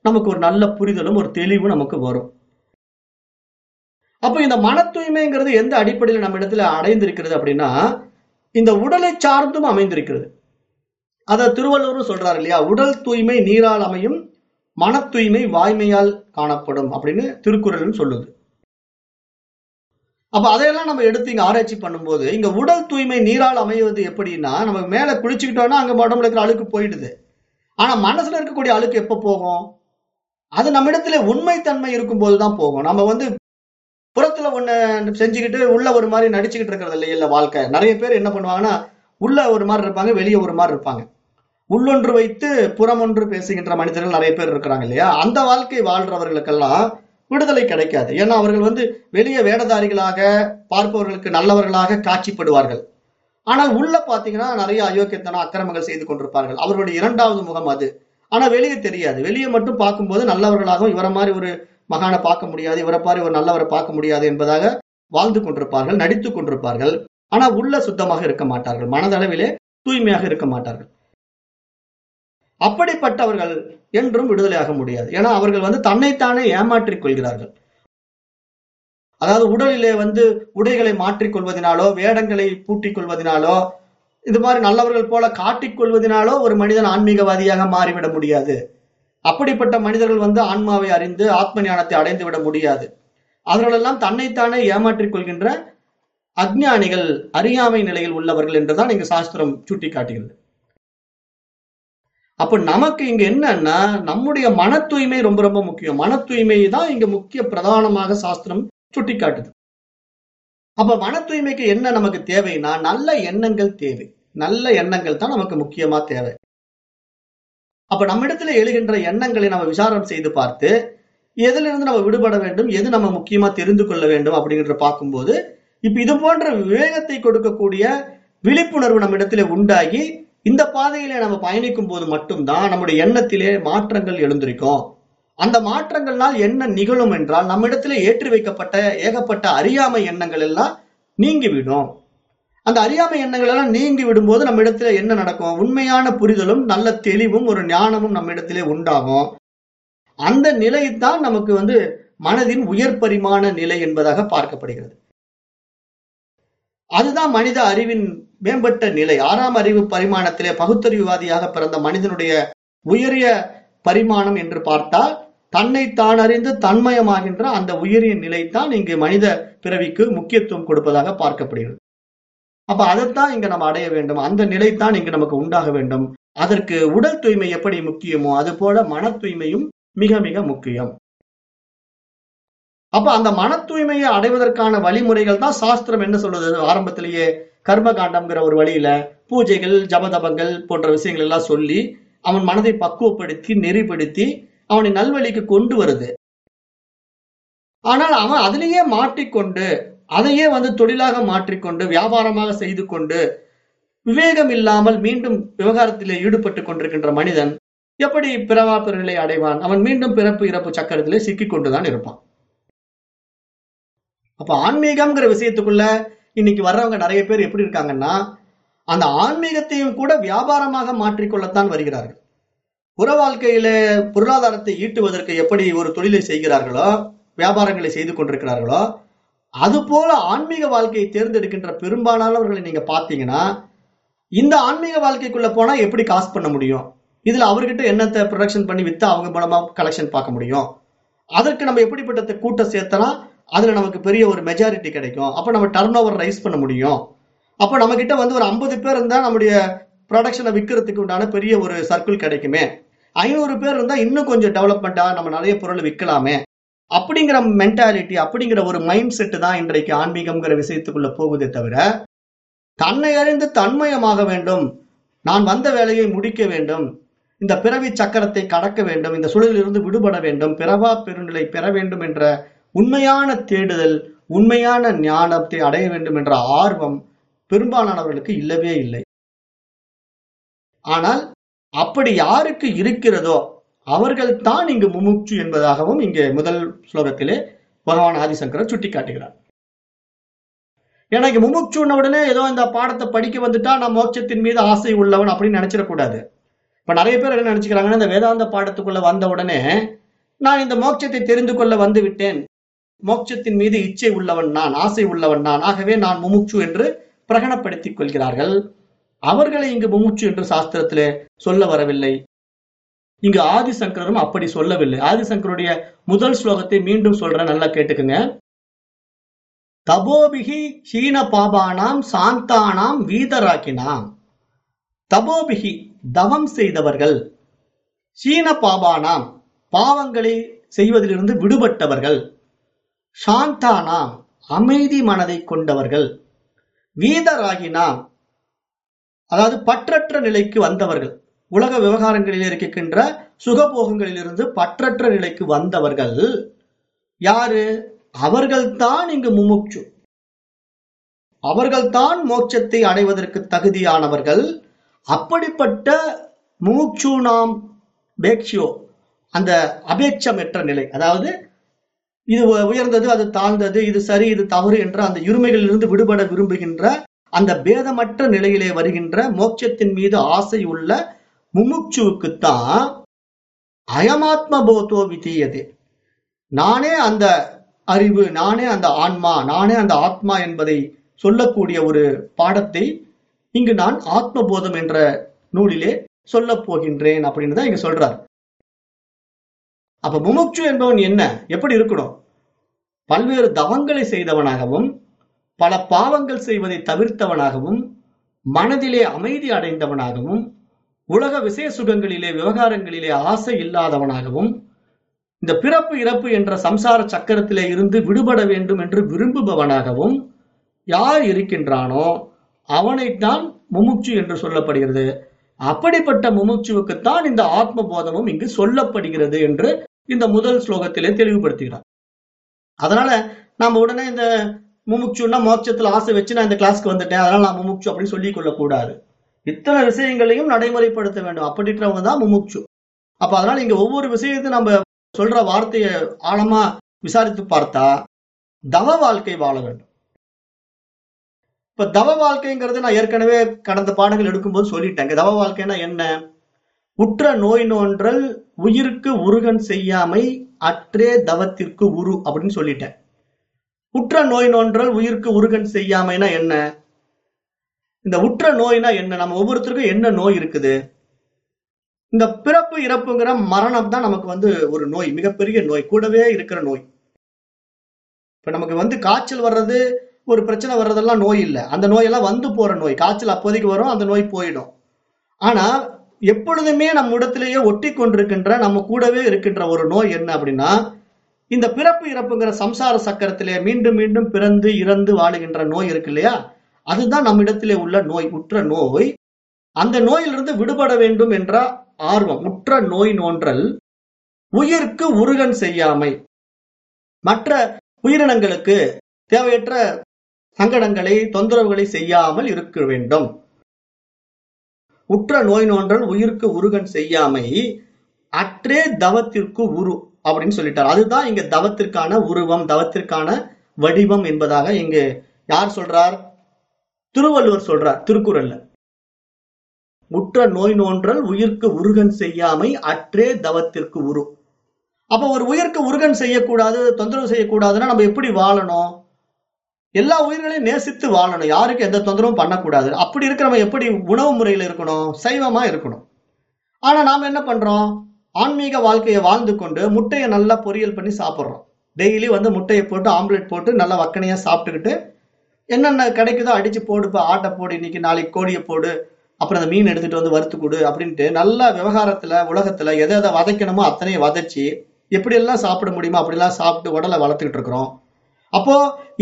நமக்கு ஒரு நல்ல புரிதலும் ஒரு தெளிவும் நமக்கு வரும். அப்போ இந்த மன தூய்மைங்கிறது எந்த அடிப்படையில் நம்ம இடத்துல அடைந்திருக்கிறது அப்படின்னா இந்த உடலை சார்ந்தும் அமைந்திருக்கிறது. அதை திருவள்ளுவரும் சொல்றாரு இல்லையா? உடல் தூய்மை நீரால் அமையும் மன தூய்மை வாய்மையால் காணப்படும் அப்படின்னு திருக்குறள்னு சொல்லுது. அப்ப அதையெல்லாம் நம்ம எடுத்து இங்க ஆராய்ச்சி பண்ணும்போது இங்க உடல் தூய்மை நீரால் அமைவது எப்படின்னா நம்ம மேல குளிச்சுக்கிட்டோம்னா அங்க உடம்புல இருக்கிற அழுக்கு போயிடுது. ஆனா மனசுல இருக்கக்கூடிய அழுக்கு எப்ப போகும்? அது நம்ம இடத்துல உண்மைத்தன்மை இருக்கும்போது தான் போகும். நம்ம வந்து புறத்துல ஒண்ணு செஞ்சுக்கிட்டு உள்ள ஒரு மாதிரி நடிச்சுக்கிட்டு இருக்கிறது இல்லை இல்ல வாழ்க்கை. நிறைய பேர் என்ன பண்ணுவாங்கன்னா உள்ள ஒரு மாதிரி இருப்பாங்க வெளியே ஒரு மாதிரி இருப்பாங்க. உள்ளொன்று வைத்து புறம் ஒன்று பேசுகின்ற மனிதர்கள் நிறைய பேர் இருக்கிறாங்க இல்லையா? அந்த வாழ்க்கை வாழ்றவர்களுக்கெல்லாம் விடுதலை கிடைக்காது. ஏன்னா அவர்கள் வந்து வெளியே வேடதாரிகளாக பார்ப்பவர்களுக்கு நல்லவர்களாக காட்சிப்படுவார்கள். ஆனால் உள்ள பாத்தீங்கன்னா நிறைய அயோக்கியத்தன அக்கிரமங்கள் செய்து கொண்டிருப்பார்கள். அவர்களுடைய இரண்டாவது முகம் அது. ஆனா வெளியே தெரியாது. வெளியே மட்டும் பார்க்கும்போது நல்லவர்களாகவும் இவரை மாதிரி ஒரு மகானை பார்க்க முடியாது இவரை மாதிரி ஒரு நல்லவரை பார்க்க முடியாது என்பதாக வாழ்ந்து கொண்டிருப்பார்கள் நடித்துக் கொண்டிருப்பார்கள். ஆனா உள்ள சுத்தமாக இருக்க மாட்டார்கள். மனதளவிலே தூய்மையாக இருக்க மாட்டார்கள். அப்படிப்பட்டவர்கள் என்றும் விடுதலையாக முடியாது. ஏன்னா அவர்கள் வந்து தன்னைத்தானே ஏமாற்றிக் கொள்கிறார்கள். அதாவது உடலிலே வந்து உடைகளை மாற்றிக்கொள்வதனாலோ வேடங்களை பூட்டிக் கொள்வதனாலோ இது மாதிரி நல்லவர்கள் போல காட்டிக்கொள்வதனாலோ ஒரு மனிதன் ஆன்மீகவாதியாக மாறிவிட முடியாது. அப்படிப்பட்ட மனிதர்கள் வந்து ஆன்மாவை அறிந்து ஆத்ம ஞானத்தை அடைந்து விட முடியாது. அவர்களெல்லாம் தன்னைத்தானே ஏமாற்றிக் கொள்கின்ற அஜ்ஞானிகள் அறியாமை நிலையில் உள்ளவர்கள் என்றுதான் இங்க சாஸ்திரம் சுட்டி காட்டுகிறது அப்ப நமக்கு இங்க என்னன்னா நம்முடைய மன தூய்மை ரொம்ப ரொம்ப முக்கியம். மன தூய்மை தான் இங்க முக்கிய பிரதானமாக சாஸ்திரம் சுட்டி காட்டுது அப்ப மன தூய்மைக்கு என்ன நமக்கு தேவைன்னா நல்ல எண்ணங்கள் தேவை. நல்ல எண்ணங்கள் தான் நமக்கு முக்கியமா தேவை. அப்ப நம்மிடத்துல எழுகின்ற எண்ணங்களை நம்ம விசாரம் செய்து பார்த்து எதுல இருந்து நம்ம விடுபட வேண்டும் எது நம்ம முக்கியமா தெரிந்து கொள்ள வேண்டும் அப்படிங்கிற பார்க்கும்போது இப்ப இது போன்ற விவேகத்தை கொடுக்கக்கூடிய விழிப்புணர்வு நம்ம இடத்துல உண்டாகி இந்த பாதையில நம்ம பயணிக்கும் போது மட்டும்தான் நம்முடைய எண்ணத்திலே மாற்றங்கள் எழுந்திருக்கும். அந்த மாற்றங்கள்னால் என்ன நிகழும் என்றால் நம்மிடத்துல ஏற்றி வைக்கப்பட்ட ஏகப்பட்ட அறியாமை எண்ணங்கள் எல்லாம் நீங்கிவிடும். அந்த அறியாமை எண்ணங்கள் எல்லாம் நீங்கி விடும்போது நம்ம இடத்துல என்ன நடக்கும்? உண்மையான புரிதலும் நல்ல தெளிவும் ஒரு ஞானமும் நம்ம இடத்திலே உண்டாகும். அந்த நிலை தான் நமக்கு வந்து மனதின் உயர் பரிமாண நிலை என்பதாக பார்க்கப்படுகிறது. அதுதான் மனித அறிவின் மேம்பட்ட நிலை. ஆறாம் அறிவு பரிமாணத்திலே பகுத்தறிவுவாதியாக பிறந்த மனிதனுடைய உயரிய பரிமாணம் என்று பார்த்தால் தன்னை தான் அறிந்து தன்மயமாகின்ற அந்த உயரிய நிலைத்தான் இங்கு மனித பிறவிக்கு முக்கியத்துவம் கொடுப்பதாக பார்க்கப்படுகிறது. அப்ப அதைத்தான் இங்க நம்ம அடைய வேண்டும். அந்த நிலைத்தான் இங்கு நமக்கு உண்டாக வேண்டும். அதற்கு உடல் தூய்மை எப்படி முக்கியமோ அது போல மன தூய்மையும் மிக மிக முக்கியம். அப்ப அந்த மன தூய்மையை அடைவதற்கான வழிமுறைகள் தான் சாஸ்திரம் என்ன சொல்றது ஆரம்பத்திலேயே கர்ம காண்டம்ங்கிற ஒரு வழியில பூஜைகள் ஜபதபங்கள் போன்ற விஷயங்கள் எல்லாம் சொல்லி அவன் மனதை பக்குவப்படுத்தி நெறிப்படுத்தி அவனை நல்வழிக்கு கொண்டு வருது. ஆனால் அவன் அதிலேயே மாட்டிக்கொண்டு அதையே வந்து தொழிலாக மாற்றிக்கொண்டு வியாபாரமாக செய்து கொண்டு விவேகம் இல்லாமல் மீண்டும் விவகாரத்திலே ஈடுபட்டு கொண்டிருக்கின்ற மனிதன் எப்படி பிறவா பிறநிலை அடைவான்? அவன் மீண்டும் பிறப்பு இறப்பு சக்கரத்திலே சிக்கிக் கொண்டுதான் இருப்பான். அப்ப ஆன்மீகம்ங்கிற விஷயத்துக்குள்ள இன்னைக்கு வர்றவங்க நிறைய பேர் எப்படி இருக்காங்கன்னா அந்த ஆன்மீகத்தையும் கூட வியாபாரமாக மாற்றிக்கொள்ளத்தான் வருகிறார்கள். புற வாழ்க்கையில பொருளாதாரத்தை ஈட்டுவதற்கு எப்படி ஒரு தொழிலை செய்கிறார்களோ வியாபாரங்களை செய்து கொண்டிருக்கிறார்களோ அது போல ஆன்மீக வாழ்க்கையை தேர்ந்தெடுக்கின்ற பெரும்பாலானவர்களை நீங்க பாத்தீங்கன்னா இந்த ஆன்மீக வாழ்க்கைக்குள்ள போனா எப்படி காசு பண்ண முடியும்? இதுல அவர்கிட்ட என்னத்தை ப்ரொடக்ஷன் பண்ணி வித்து அவங்க மூலமா கலெக்ஷன் பார்க்க முடியும்? அதற்கு நம்ம எப்படிப்பட்ட கூட்டம் சேர்த்தனா அதுல நமக்கு பெரிய ஒரு மெஜாரிட்டி கிடைக்கும். அப்ப நம்ம டர்ன் ஓவர் ரைஸ் பண்ண முடியும். அப்ப நம்ம கிட்ட வந்து ஒரு ஐம்பது பேர் இருந்தா நம்முடைய ப்ரொடக்ஷனை விற்கிறதுக்கு உண்டான பெரிய ஒரு சர்க்கிள் கிடைக்குமே. ஐநூறு பேர் இருந்தா இன்னும் கொஞ்சம் டெவலப்மெண்டா நம்ம நிறைய பொருள் விற்கலாமே. அப்படிங்கிற மென்டாலிட்டி அப்படிங்கிற ஒரு மைண்ட் செட் தான் இன்றைக்கு ஆன்மீகம்ங்கிற விஷயத்துக்குள்ள போகுதே தவிர தன்னை அறிந்து தன்மயமாக வேண்டும். நான் வந்த வேலையை முடிக்க வேண்டும். இந்த பிறவி சக்கரத்தை கடக்க வேண்டும். இந்த சூழலிலிருந்து விடுபட வேண்டும். பிறவா பெருநிலை பெற வேண்டும் என்ற உண்மையான தேடுதல் உண்மையான ஞானத்தை அடைய வேண்டும் என்ற ஆர்வம் பெரும்பாலானவர்களுக்கு இல்லவே இல்லை. ஆனால் அப்படி யாருக்கு இருக்கிறதோ அவர்கள் தான் இங்கு முமுட்சு என்பதாகவும் இங்கே முதல் ஸ்லோகத்திலே பகவான் ஆதிசங்கரர் சுட்டி காட்டுகிறார் எனக்கு முமுட்சுன்ன உடனே ஏதோ இந்த பாடத்தை படிக்க வந்துட்டா நான் மோட்சத்தின் மீது ஆசை உள்ளவன் அப்படின்னு நினைச்சிடக்கூடாது. இப்ப நிறைய பேர் என்ன நினைச்சுக்கிறாங்கன்னா இந்த வேதாந்த பாடத்துக்குள்ள வந்த உடனே நான் இந்த மோட்சத்தை தெரிந்து கொள்ள வந்து விட்டேன். மோட்சத்தின் மீது இச்சை உள்ளவன் நான் ஆசை உள்ளவன் நான் ஆகவே நான் முமுட்சு என்று பிரகடனப்படுத்திக் கொள்கிறார்கள். அவர்களை இங்கு முமுட்சு என்று சாஸ்திரத்திலே சொல்ல வரவில்லை. இங்கு ஆதிசங்கரரும் அப்படி சொல்லவில்லை. ஆதிசங்கருடைய முதல் ஸ்லோகத்தை மீண்டும் சொல்றேன் நல்லா கேட்டுக்குங்க. தபோபிகி சீன பாபானாம் சாந்தானாம் வீதராக்கினாம். தபோபிகி தவம் செய்தவர்கள் சீன பாபானாம் பாவங்களை செய்வதிலிருந்து விடுபட்டவர்கள் சாந்தானாம் அமைதி மனதை கொண்டவர்கள் வீதராகினாம் அதாவது பற்றற்ற நிலைக்கு வந்தவர்கள் உலக விவகாரங்களில் இருக்கின்ற சுகபோகங்களிலிருந்து பற்றற்ற நிலைக்கு வந்தவர்கள் யாரு? அவர்கள்தான் இங்கு முமுட்சு. அவர்கள்தான் மோட்சத்தை அடைவதற்கு தகுதியானவர்கள். அப்படிப்பட்ட மூச்சு நாம் பேக்ஷியோ அந்த அபேட்சமற்ற நிலை. அதாவது இது உயர்ந்தது அது தாழ்ந்தது இது சரி இது தவறு என்ற அந்த இருமைகளிலிருந்து விடுபட விரும்புகின்ற அந்த பேதமற்ற நிலையிலே வருகின்ற மோட்சத்தின் மீது ஆசை உள்ள முமுட்சுவுக்குத்தான் அயமாத்ம போதோ விதீயது. நானே அந்த அறிவு நானே அந்த ஆன்மா நானே அந்த ஆத்மா என்பதை சொல்லக்கூடிய ஒரு பாடத்தை இங்கு நான் ஆத்மபோதம் என்ற நூலிலே சொல்லப் போகின்றேன் அப்படின்னு தான் இங்க சொல்றார். அப்ப முமுட்சு என்பவன் என்ன? எப்படி இருக்கணும்? பல்வேறு தவங்களை செய்தவனாகவும் பல பாவங்கள் செய்வதை தவிர்த்தவனாகவும் மனதிலே அமைதி அடைந்தவனாகவும் உலக விசேஷ சுகங்களிலே விவகாரங்களிலே ஆசை இல்லாதவனாகவும் இந்த பிறப்பு இறப்பு என்ற சம்சார சக்கரத்திலே இருந்து விடுபட வேண்டும் என்று விரும்புபவனாகவும் யார் இருக்கின்றானோ அவனைத்தான் முமுட்சு என்று சொல்லப்படுகிறது. அப்படிப்பட்ட முமுட்சுவுக்குத்தான் இந்த ஆத்ம போதமும் இங்கு சொல்லப்படுகிறது என்று இந்த முதல் ஸ்லோகத்திலே தெளிவுபடுத்துகிறார். அதனால நாம உடனே இந்த முமுட்சுன்னா மோட்சத்துல ஆசை வச்சு நான் இந்த கிளாஸ்க்கு வந்துட்டேன். அதனால நான் முமுட்சு அப்படின்னு சொல்லிக் கொள்ளக்கூடாது இத்தனை விஷயங்களையும் நடைமுறைப்படுத்த வேண்டும். அப்படின்றவங்க தான் முமுட்சு அப்ப அதனால இங்க ஒவ்வொரு விஷயத்தையும் நம்ம சொல்ற வார்த்தையை ஆழமா விசாரித்து பார்த்தா தவ வாழ்க்கை வாழ வேண்டும். இப்ப தவ வாழ்க்கைங்கிறது நான் ஏற்கனவே கடந்த பாடங்கள் எடுக்கும்போது சொல்லிட்டேங்க தவ வாழ்க்கைன்னா என்ன? உற்ற நோய் நோன்றல் உயிருக்கு உருகன் செய்யாமை அற்றே தவத்திற்கு உரு அப்படின்னு சொல்லிட்டேன். உற்ற நோய் நோன்றல் உயிருக்கு உருகன் செய்யாமைனா என்ன? இந்த உற்ற நோய்னா என்ன? நம்ம ஒவ்வொருத்தருக்கும் என்ன நோய் இருக்குது? இந்த பிறப்பு இறப்புங்கிற மரணம் தான் நமக்கு வந்து ஒரு நோய் மிகப்பெரிய நோய் கூடவே இருக்கிற நோய். இப்ப நமக்கு வந்து காய்ச்சல் வர்றது ஒரு பிரச்சனை வர்றதெல்லாம் நோய் இல்லை. அந்த நோயெல்லாம் வந்து போற நோய். காய்ச்சல் அப்போதைக்கு வரும் அந்த நோய் போயிடும். ஆனா எப்பொழுதுமே நம்ம இடத்திலேயே ஒட்டி கொண்டிருக்கின்ற நம்ம கூடவே இருக்கின்ற ஒரு நோய் என்ன அப்படின்னா இந்த பிறப்பு இறப்புங்கிற சம்சார சக்கரத்திலே மீண்டும் மீண்டும் பிறந்து இறந்து வாழுகின்ற நோய் இருக்கு இல்லையா? அதுதான் நம்மிடத்திலே உள்ள நோய் உற்ற நோய். அந்த நோயிலிருந்து விடுபட வேண்டும் என்ற ஆர்வம் உற்ற நோய் நோன்றல் உயிர்க்கு உருகன் செய்யாமை. மற்ற உயிரினங்களுக்கு தேவையற்ற சங்கடங்களை தொந்தரவுகளை செய்யாமல் இருக்க வேண்டும். உற்ற நோய் நோன்றல் உயிர்க்கு உருகன் செய்யாமை அற்றே தவத்திற்கு உரு அப்படின்னு சொல்லிட்டார். அதுதான் இங்க தவத்திற்கான உருவம் தவத்திற்கான வடிவம் என்பதாக இங்கு யார் சொல்றார்? திருவள்ளுவர் சொல்றார் திருக்குறள்ல. உற்ற நோய் நோன்றல் உயிர்க்கு உருகன் செய்யாமை அற்றே தவத்திற்கு உரு. அப்ப ஒரு உயிருக்கு உருகன் செய்யக்கூடாது தொந்தரவு செய்யக்கூடாதுன்னா நம்ம எப்படி வாழணும்? எல்லா உயிர்களையும் நேசித்து வாழணும். யாருக்கு எந்த தொந்தரவும் பண்ணக்கூடாது. அப்படி இருக்கிறவங்க எப்படி உணவு முறையில இருக்கணும்? சைவமா இருக்கணும். ஆனா நாம என்ன பண்றோம்? ஆன்மீக வாழ்க்கையை வாழ்ந்து கொண்டு முட்டையை நல்லா பொரியல் பண்ணி சாப்பிட்றோம். டெய்லி வந்து முட்டையை போட்டு ஆம்லெட் போட்டு நல்லா வக்கனையாக சாப்பிட்டுக்கிட்டு என்னென்ன கிடைக்குதோ அடித்து போடுப்பா ஆட்டை போடு இன்னைக்கு நாளைக்கு கோழியை போடு அப்புறம் அந்த மீன் எடுத்துகிட்டு வந்து வறுத்து கொடு அப்படின்ட்டு நல்ல விவகாரத்தில் உலகத்தில் எதை எதை வதைக்கணுமோ அத்தனையும் வதைச்சி எப்படியெல்லாம் சாப்பிட முடியுமோ அப்படிலாம் சாப்பிட்டு உடலை வளர்த்துக்கிட்டு இருக்கிறோம். அப்போ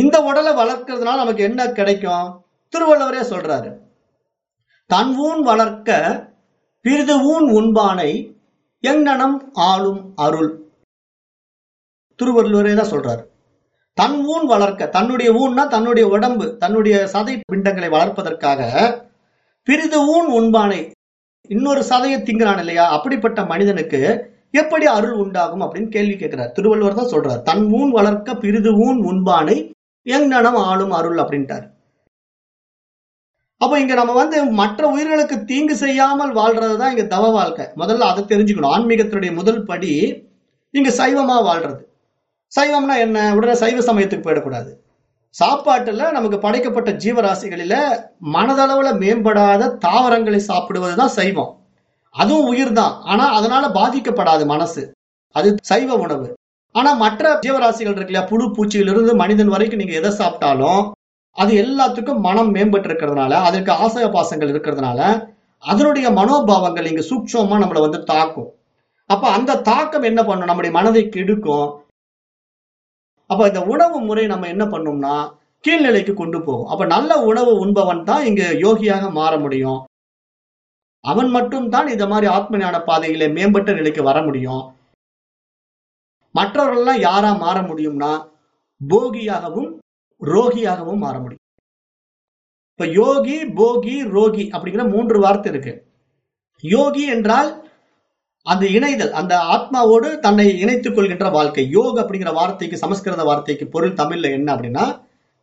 இந்த உடலை வளர்க்கறதுனால நமக்கு என்ன கிடைக்கும்? திருவள்ளுவரே சொல்றாரு தன் ஊன் வளர்க்க பிரிது ஊன் உண்பானை எங்கனம் ஆளும் அருள்? திருவள்ளுவரே தான் சொல்றாரு. தன் ஊன் வளர்க்க தன்னுடைய ஊன்னா தன்னுடைய உடம்பு தன்னுடைய சதை பிண்டங்களை வளர்ப்பதற்காக பிரிது ஊன் உண்பானை இன்னொரு சதையை திங்கிறான் இல்லையா? அப்படிப்பட்ட மனிதனுக்கு எப்படி அருள் உண்டாகும் அப்படின்னு கேள்வி கேட்கிறார். திருவள்ளுவர் தான் சொல்றார் தன் ஊன் வளர்க்க பிரிது ஊன் உண்பானை எங்கனம் ஆளும் அருள் அப்படின்ட்டார். அப்போ இங்க நம்ம வந்து மற்ற உயிர்களுக்கு தீங்கு செய்யாமல் வாழ்றதுதான் இங்க தவ வாழ்க்கை. முதல்ல அதை தெரிஞ்சுக்கணும். ஆன்மீகத்தினுடைய முதல் படி இங்க சைவமா வாழ்றது. சைவம்னா என்ன? உடனே சைவ சமயத்துக்கு போயிடக்கூடாது. சாப்பாட்டுல நமக்கு படைக்கப்பட்ட ஜீவராசிகளில மனதளவுல மேம்படாத தாவரங்களை சாப்பிடுவதுதான் சைவம். அதுவும் உயிர் தான் ஆனா அதனால பாதிக்கப்படாது மனசு. அது சைவ உணவு. ஆனா மற்ற ஜீவராசிகள் இருக்கு இல்லையா? புழு பூச்சியிலிருந்து மனிதன் வரைக்கும் நீங்க எதை சாப்பிட்டாலும் அது எல்லாத்துக்கும் மனம் மேம்பட்டு இருக்கிறதுனால அதற்கு ஆசை பாசங்கள் இருக்கிறதுனால அதனுடைய மனோபாவங்கள் இங்க சூக்ஷமா நம்மளை வந்து தாக்கும். அப்ப அந்த தாக்கம் என்ன பண்ணும்? நம்முடைய மனதை கெடுக்கும். அப்ப இந்த உணவு முறை நம்ம என்ன பண்ணோம்னா கீழ்நிலைக்கு கொண்டு போகும். அப்ப நல்ல உணவு உண்பவன் தான் இங்க யோகியாக மாற முடியும். அவன் மட்டும் தான் இந்த மாதிரி ஆத்ம ஞான பாதையில மேம்பட்ட நிலைக்கு வர முடியும். மற்றவர்கள்லாம் யாரா மாற முடியும்னா போகியாகவும் ரோகியாகவும் மாற முடியும். இப்ப யோகி போகி ரோகி அப்படிங்கிற மூன்று வார்த்தை இருக்கு. யோகி என்றால் அந்த இணைதல் அந்த ஆத்மாவோடு தன்னை இணைத்துக் கொள்கின்ற வாழ்க்கை. யோக் அப்படிங்கிற வார்த்தைக்கு சமஸ்கிருத வார்த்தைக்கு பொருள் தமிழ்ல என்ன அப்படின்னா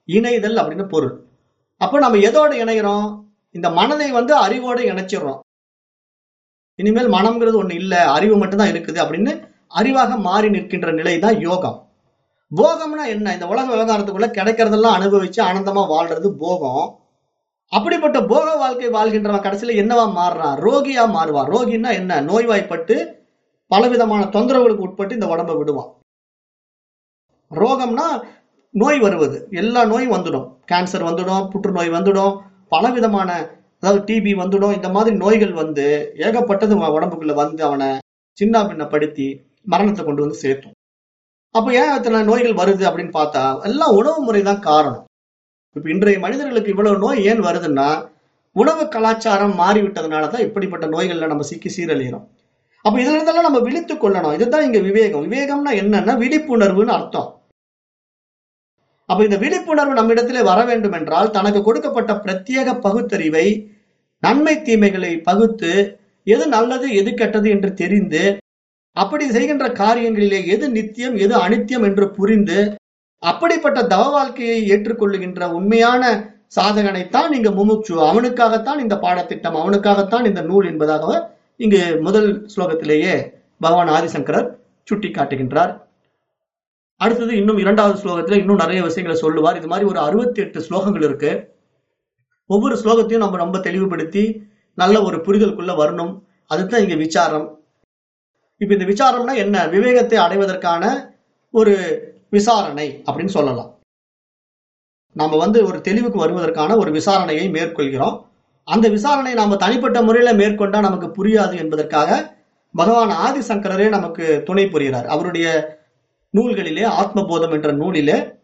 இணைதல் அப்படின்னு பொருள். அப்போ நம்ம எதோட இணைகிறோம் இந்த மனதை வந்து அறிவோடு இணைச்சிடுறோம் இனிமேல் மனம்ங்கிறது ஒண்ணு இல்லை அறிவு மட்டும்தான் இருக்குது அப்படின்னு அறிவாக மாறி நிற்கின்ற நிலை தான் யோகம். போகம்னா என்ன? இந்த உலக விவகாரத்துக்குள்ள கிடைக்கிறதெல்லாம் அனுபவிச்சு ஆனந்தமா வாழ்றது போகம். அப்படிப்பட்ட போக வாழ்க்கை வாழ்கின்றவன் கடைசியில என்னவா மாறுறான் ரோகியா மாறுவான் ரோகின்னா என்ன? நோய்வாய்ப்பட்டு பலவிதமான தொந்தரவுகளுக்கு உட்பட்டு இந்த உடம்பை விடுவான். ரோகம்னா நோய் வருவது. எல்லா நோயும் வந்துடும். கேன்சர் வந்துடும் புற்றுநோய் வந்துடும் பலவிதமான அதாவது டிபி வந்துடும். இந்த மாதிரி நோய்கள் வந்து ஏகப்பட்டது உடம்புக்குள்ள வந்து அவனை சின்ன பின்னப்படுத்தி மரணத்தை கொண்டு வந்து சேர்த்தும் அப்ப ஏன் அத்தனை நோய்கள் வருது அப்படின்னு பார்த்தா எல்லாம் உணவு முறை தான் காரணம். இப்ப இன்றைய மனிதர்களுக்கு இவ்வளவு நோய் ஏன் வருதுன்னா உணவு கலாச்சாரம் மாறிவிட்டதுனால தான் இப்படிப்பட்ட நோய்கள்ல நம்ம சிக்கி சீரழிகிறோம் அப்ப இதுல இருந்தெல்லாம் நம்ம விழித்துக் கொள்ளணும். இதுதான் இங்க விவேகம். விவேகம்னா என்னன்னா விழிப்புணர்வுன்னு அர்த்தம். அப்ப இந்த விழிப்புணர்வு நம்மிடத்திலே வர வேண்டும் என்றால் தனக்கு கொடுக்கப்பட்ட பிரத்யேக பகுத்தறிவை நன்மை தீமைகளை பகுத்து எது நல்லது எது கெட்டது என்று தெரிந்து அப்படி செய்கின்ற காரியங்களிலே எது நித்தியம் எது அனித்தியம் என்று புரிந்து அப்படிப்பட்ட தவ வாழ்க்கையை ஏற்றுக்கொள்ளுகின்ற உண்மையான சாதகனைத்தான் இங்க முமுட்சு. அவனுக்காகத்தான் இந்த பாடத்திட்டம் அவனுக்காகத்தான் இந்த நூல் என்பதாக இங்கு முதல் ஸ்லோகத்திலேயே பகவான் ஆதிசங்கரர் சுட்டி காட்டுகின்றார் அடுத்தது இன்னும் இரண்டாவது ஸ்லோகத்துல இன்னும் நிறைய விஷயங்களை சொல்லுவார். இது மாதிரி ஒரு அறுபத்தி எட்டு ஸ்லோகங்கள் இருக்கு. ஒவ்வொரு ஸ்லோகத்தையும் நம்ம ரொம்ப தெளிவுபடுத்தி நல்ல ஒரு புரிதலுக்குள்ள வரணும். அதுதான் இங்க விசாரம். இப்ப இந்த விசாரம்னா என்ன? விவேகத்தை அடைவதற்கான ஒரு விசாரணை அப்படின்னு சொல்லலாம். நம்ம வந்து ஒரு தெளிவுக்கு வருவதற்கான ஒரு விசாரணையை மேற்கொள்கிறோம். அந்த விசாரணை நாம தனிப்பட்ட முறையில மேற்கொண்டா நமக்கு புரியாது என்பதற்காக பகவான் ஆதிசங்கரரே நமக்கு துணை புரிகிறார். அவருடைய நூல்களிலே ஆத்மபோதம் என்ற நூலிலே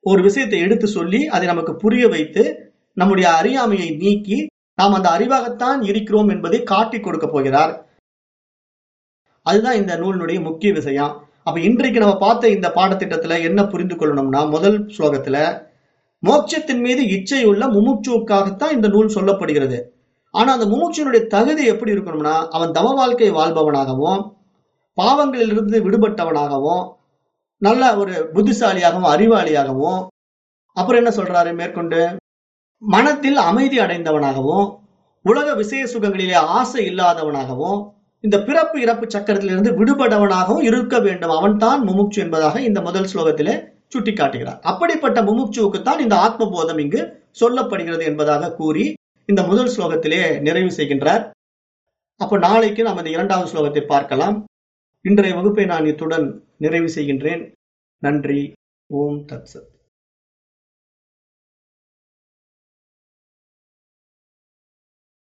ஒரு விஷயத்தை எடுத்து சொல்லி அதை நமக்கு புரிய வைத்து நம்முடைய அறியாமையை நீக்கி நாம் அந்த அறிவாகத்தான் இருக்கிறோம் என்பதை காட்டி கொடுக்க போகிறார். அதுதான் இந்த நூலினுடைய முக்கிய விஷயம். அப்ப இன்றைக்கு நம்ம பார்த்த இந்த பாடத்திட்டத்துல என்ன புரிந்து கொள்ளணும்னா முதல் ஸ்லோகத்துல மோட்சத்தின் மீது இச்சை உள்ள முமுட்சுவுக்காகத்தான் இந்த நூல் சொல்லப்படுகிறது. ஆனா அந்த முமுட்சியினுடைய தகுதி எப்படி இருக்கணும்னா அவன் தவ வாழ்க்கை வாழ்பவனாகவும் பாவங்களிலிருந்து விடுபட்டவனாகவும் நல்ல ஒரு புத்திசாலியாகவும் அறிவாளியாகவும் அப்புறம் என்ன சொல்றாரு மேற்கொண்டு? மனத்தில் அமைதி அடைந்தவனாகவும் உலக விசேஷ சுகங்களிலே ஆசை இல்லாதவனாகவும் இந்த பிறப்பு இறப்பு சக்கரத்திலிருந்து விடுபடவனாகவும் இருக்க வேண்டும். அவன் தான் முமுட்சு என்பதாக இந்த முதல் ஸ்லோகத்திலே சுட்டி காட்டுகிறார் அப்படிப்பட்ட முமுட்சுவுக்குத்தான் இந்த ஆத்மபோதம் இங்கு சொல்லப்படுகிறது என்பதாக கூறி இந்த முதல் ஸ்லோகத்திலே நிறைவு செய்கின்றார். அப்போ நாளைக்கு நாம் இந்த இரண்டாவது ஸ்லோகத்தை பார்க்கலாம். இன்றைய வகுப்பை நான் இத்துடன் நிறைவு செய்கின்றேன். நன்றி. ஓம் தத்சத்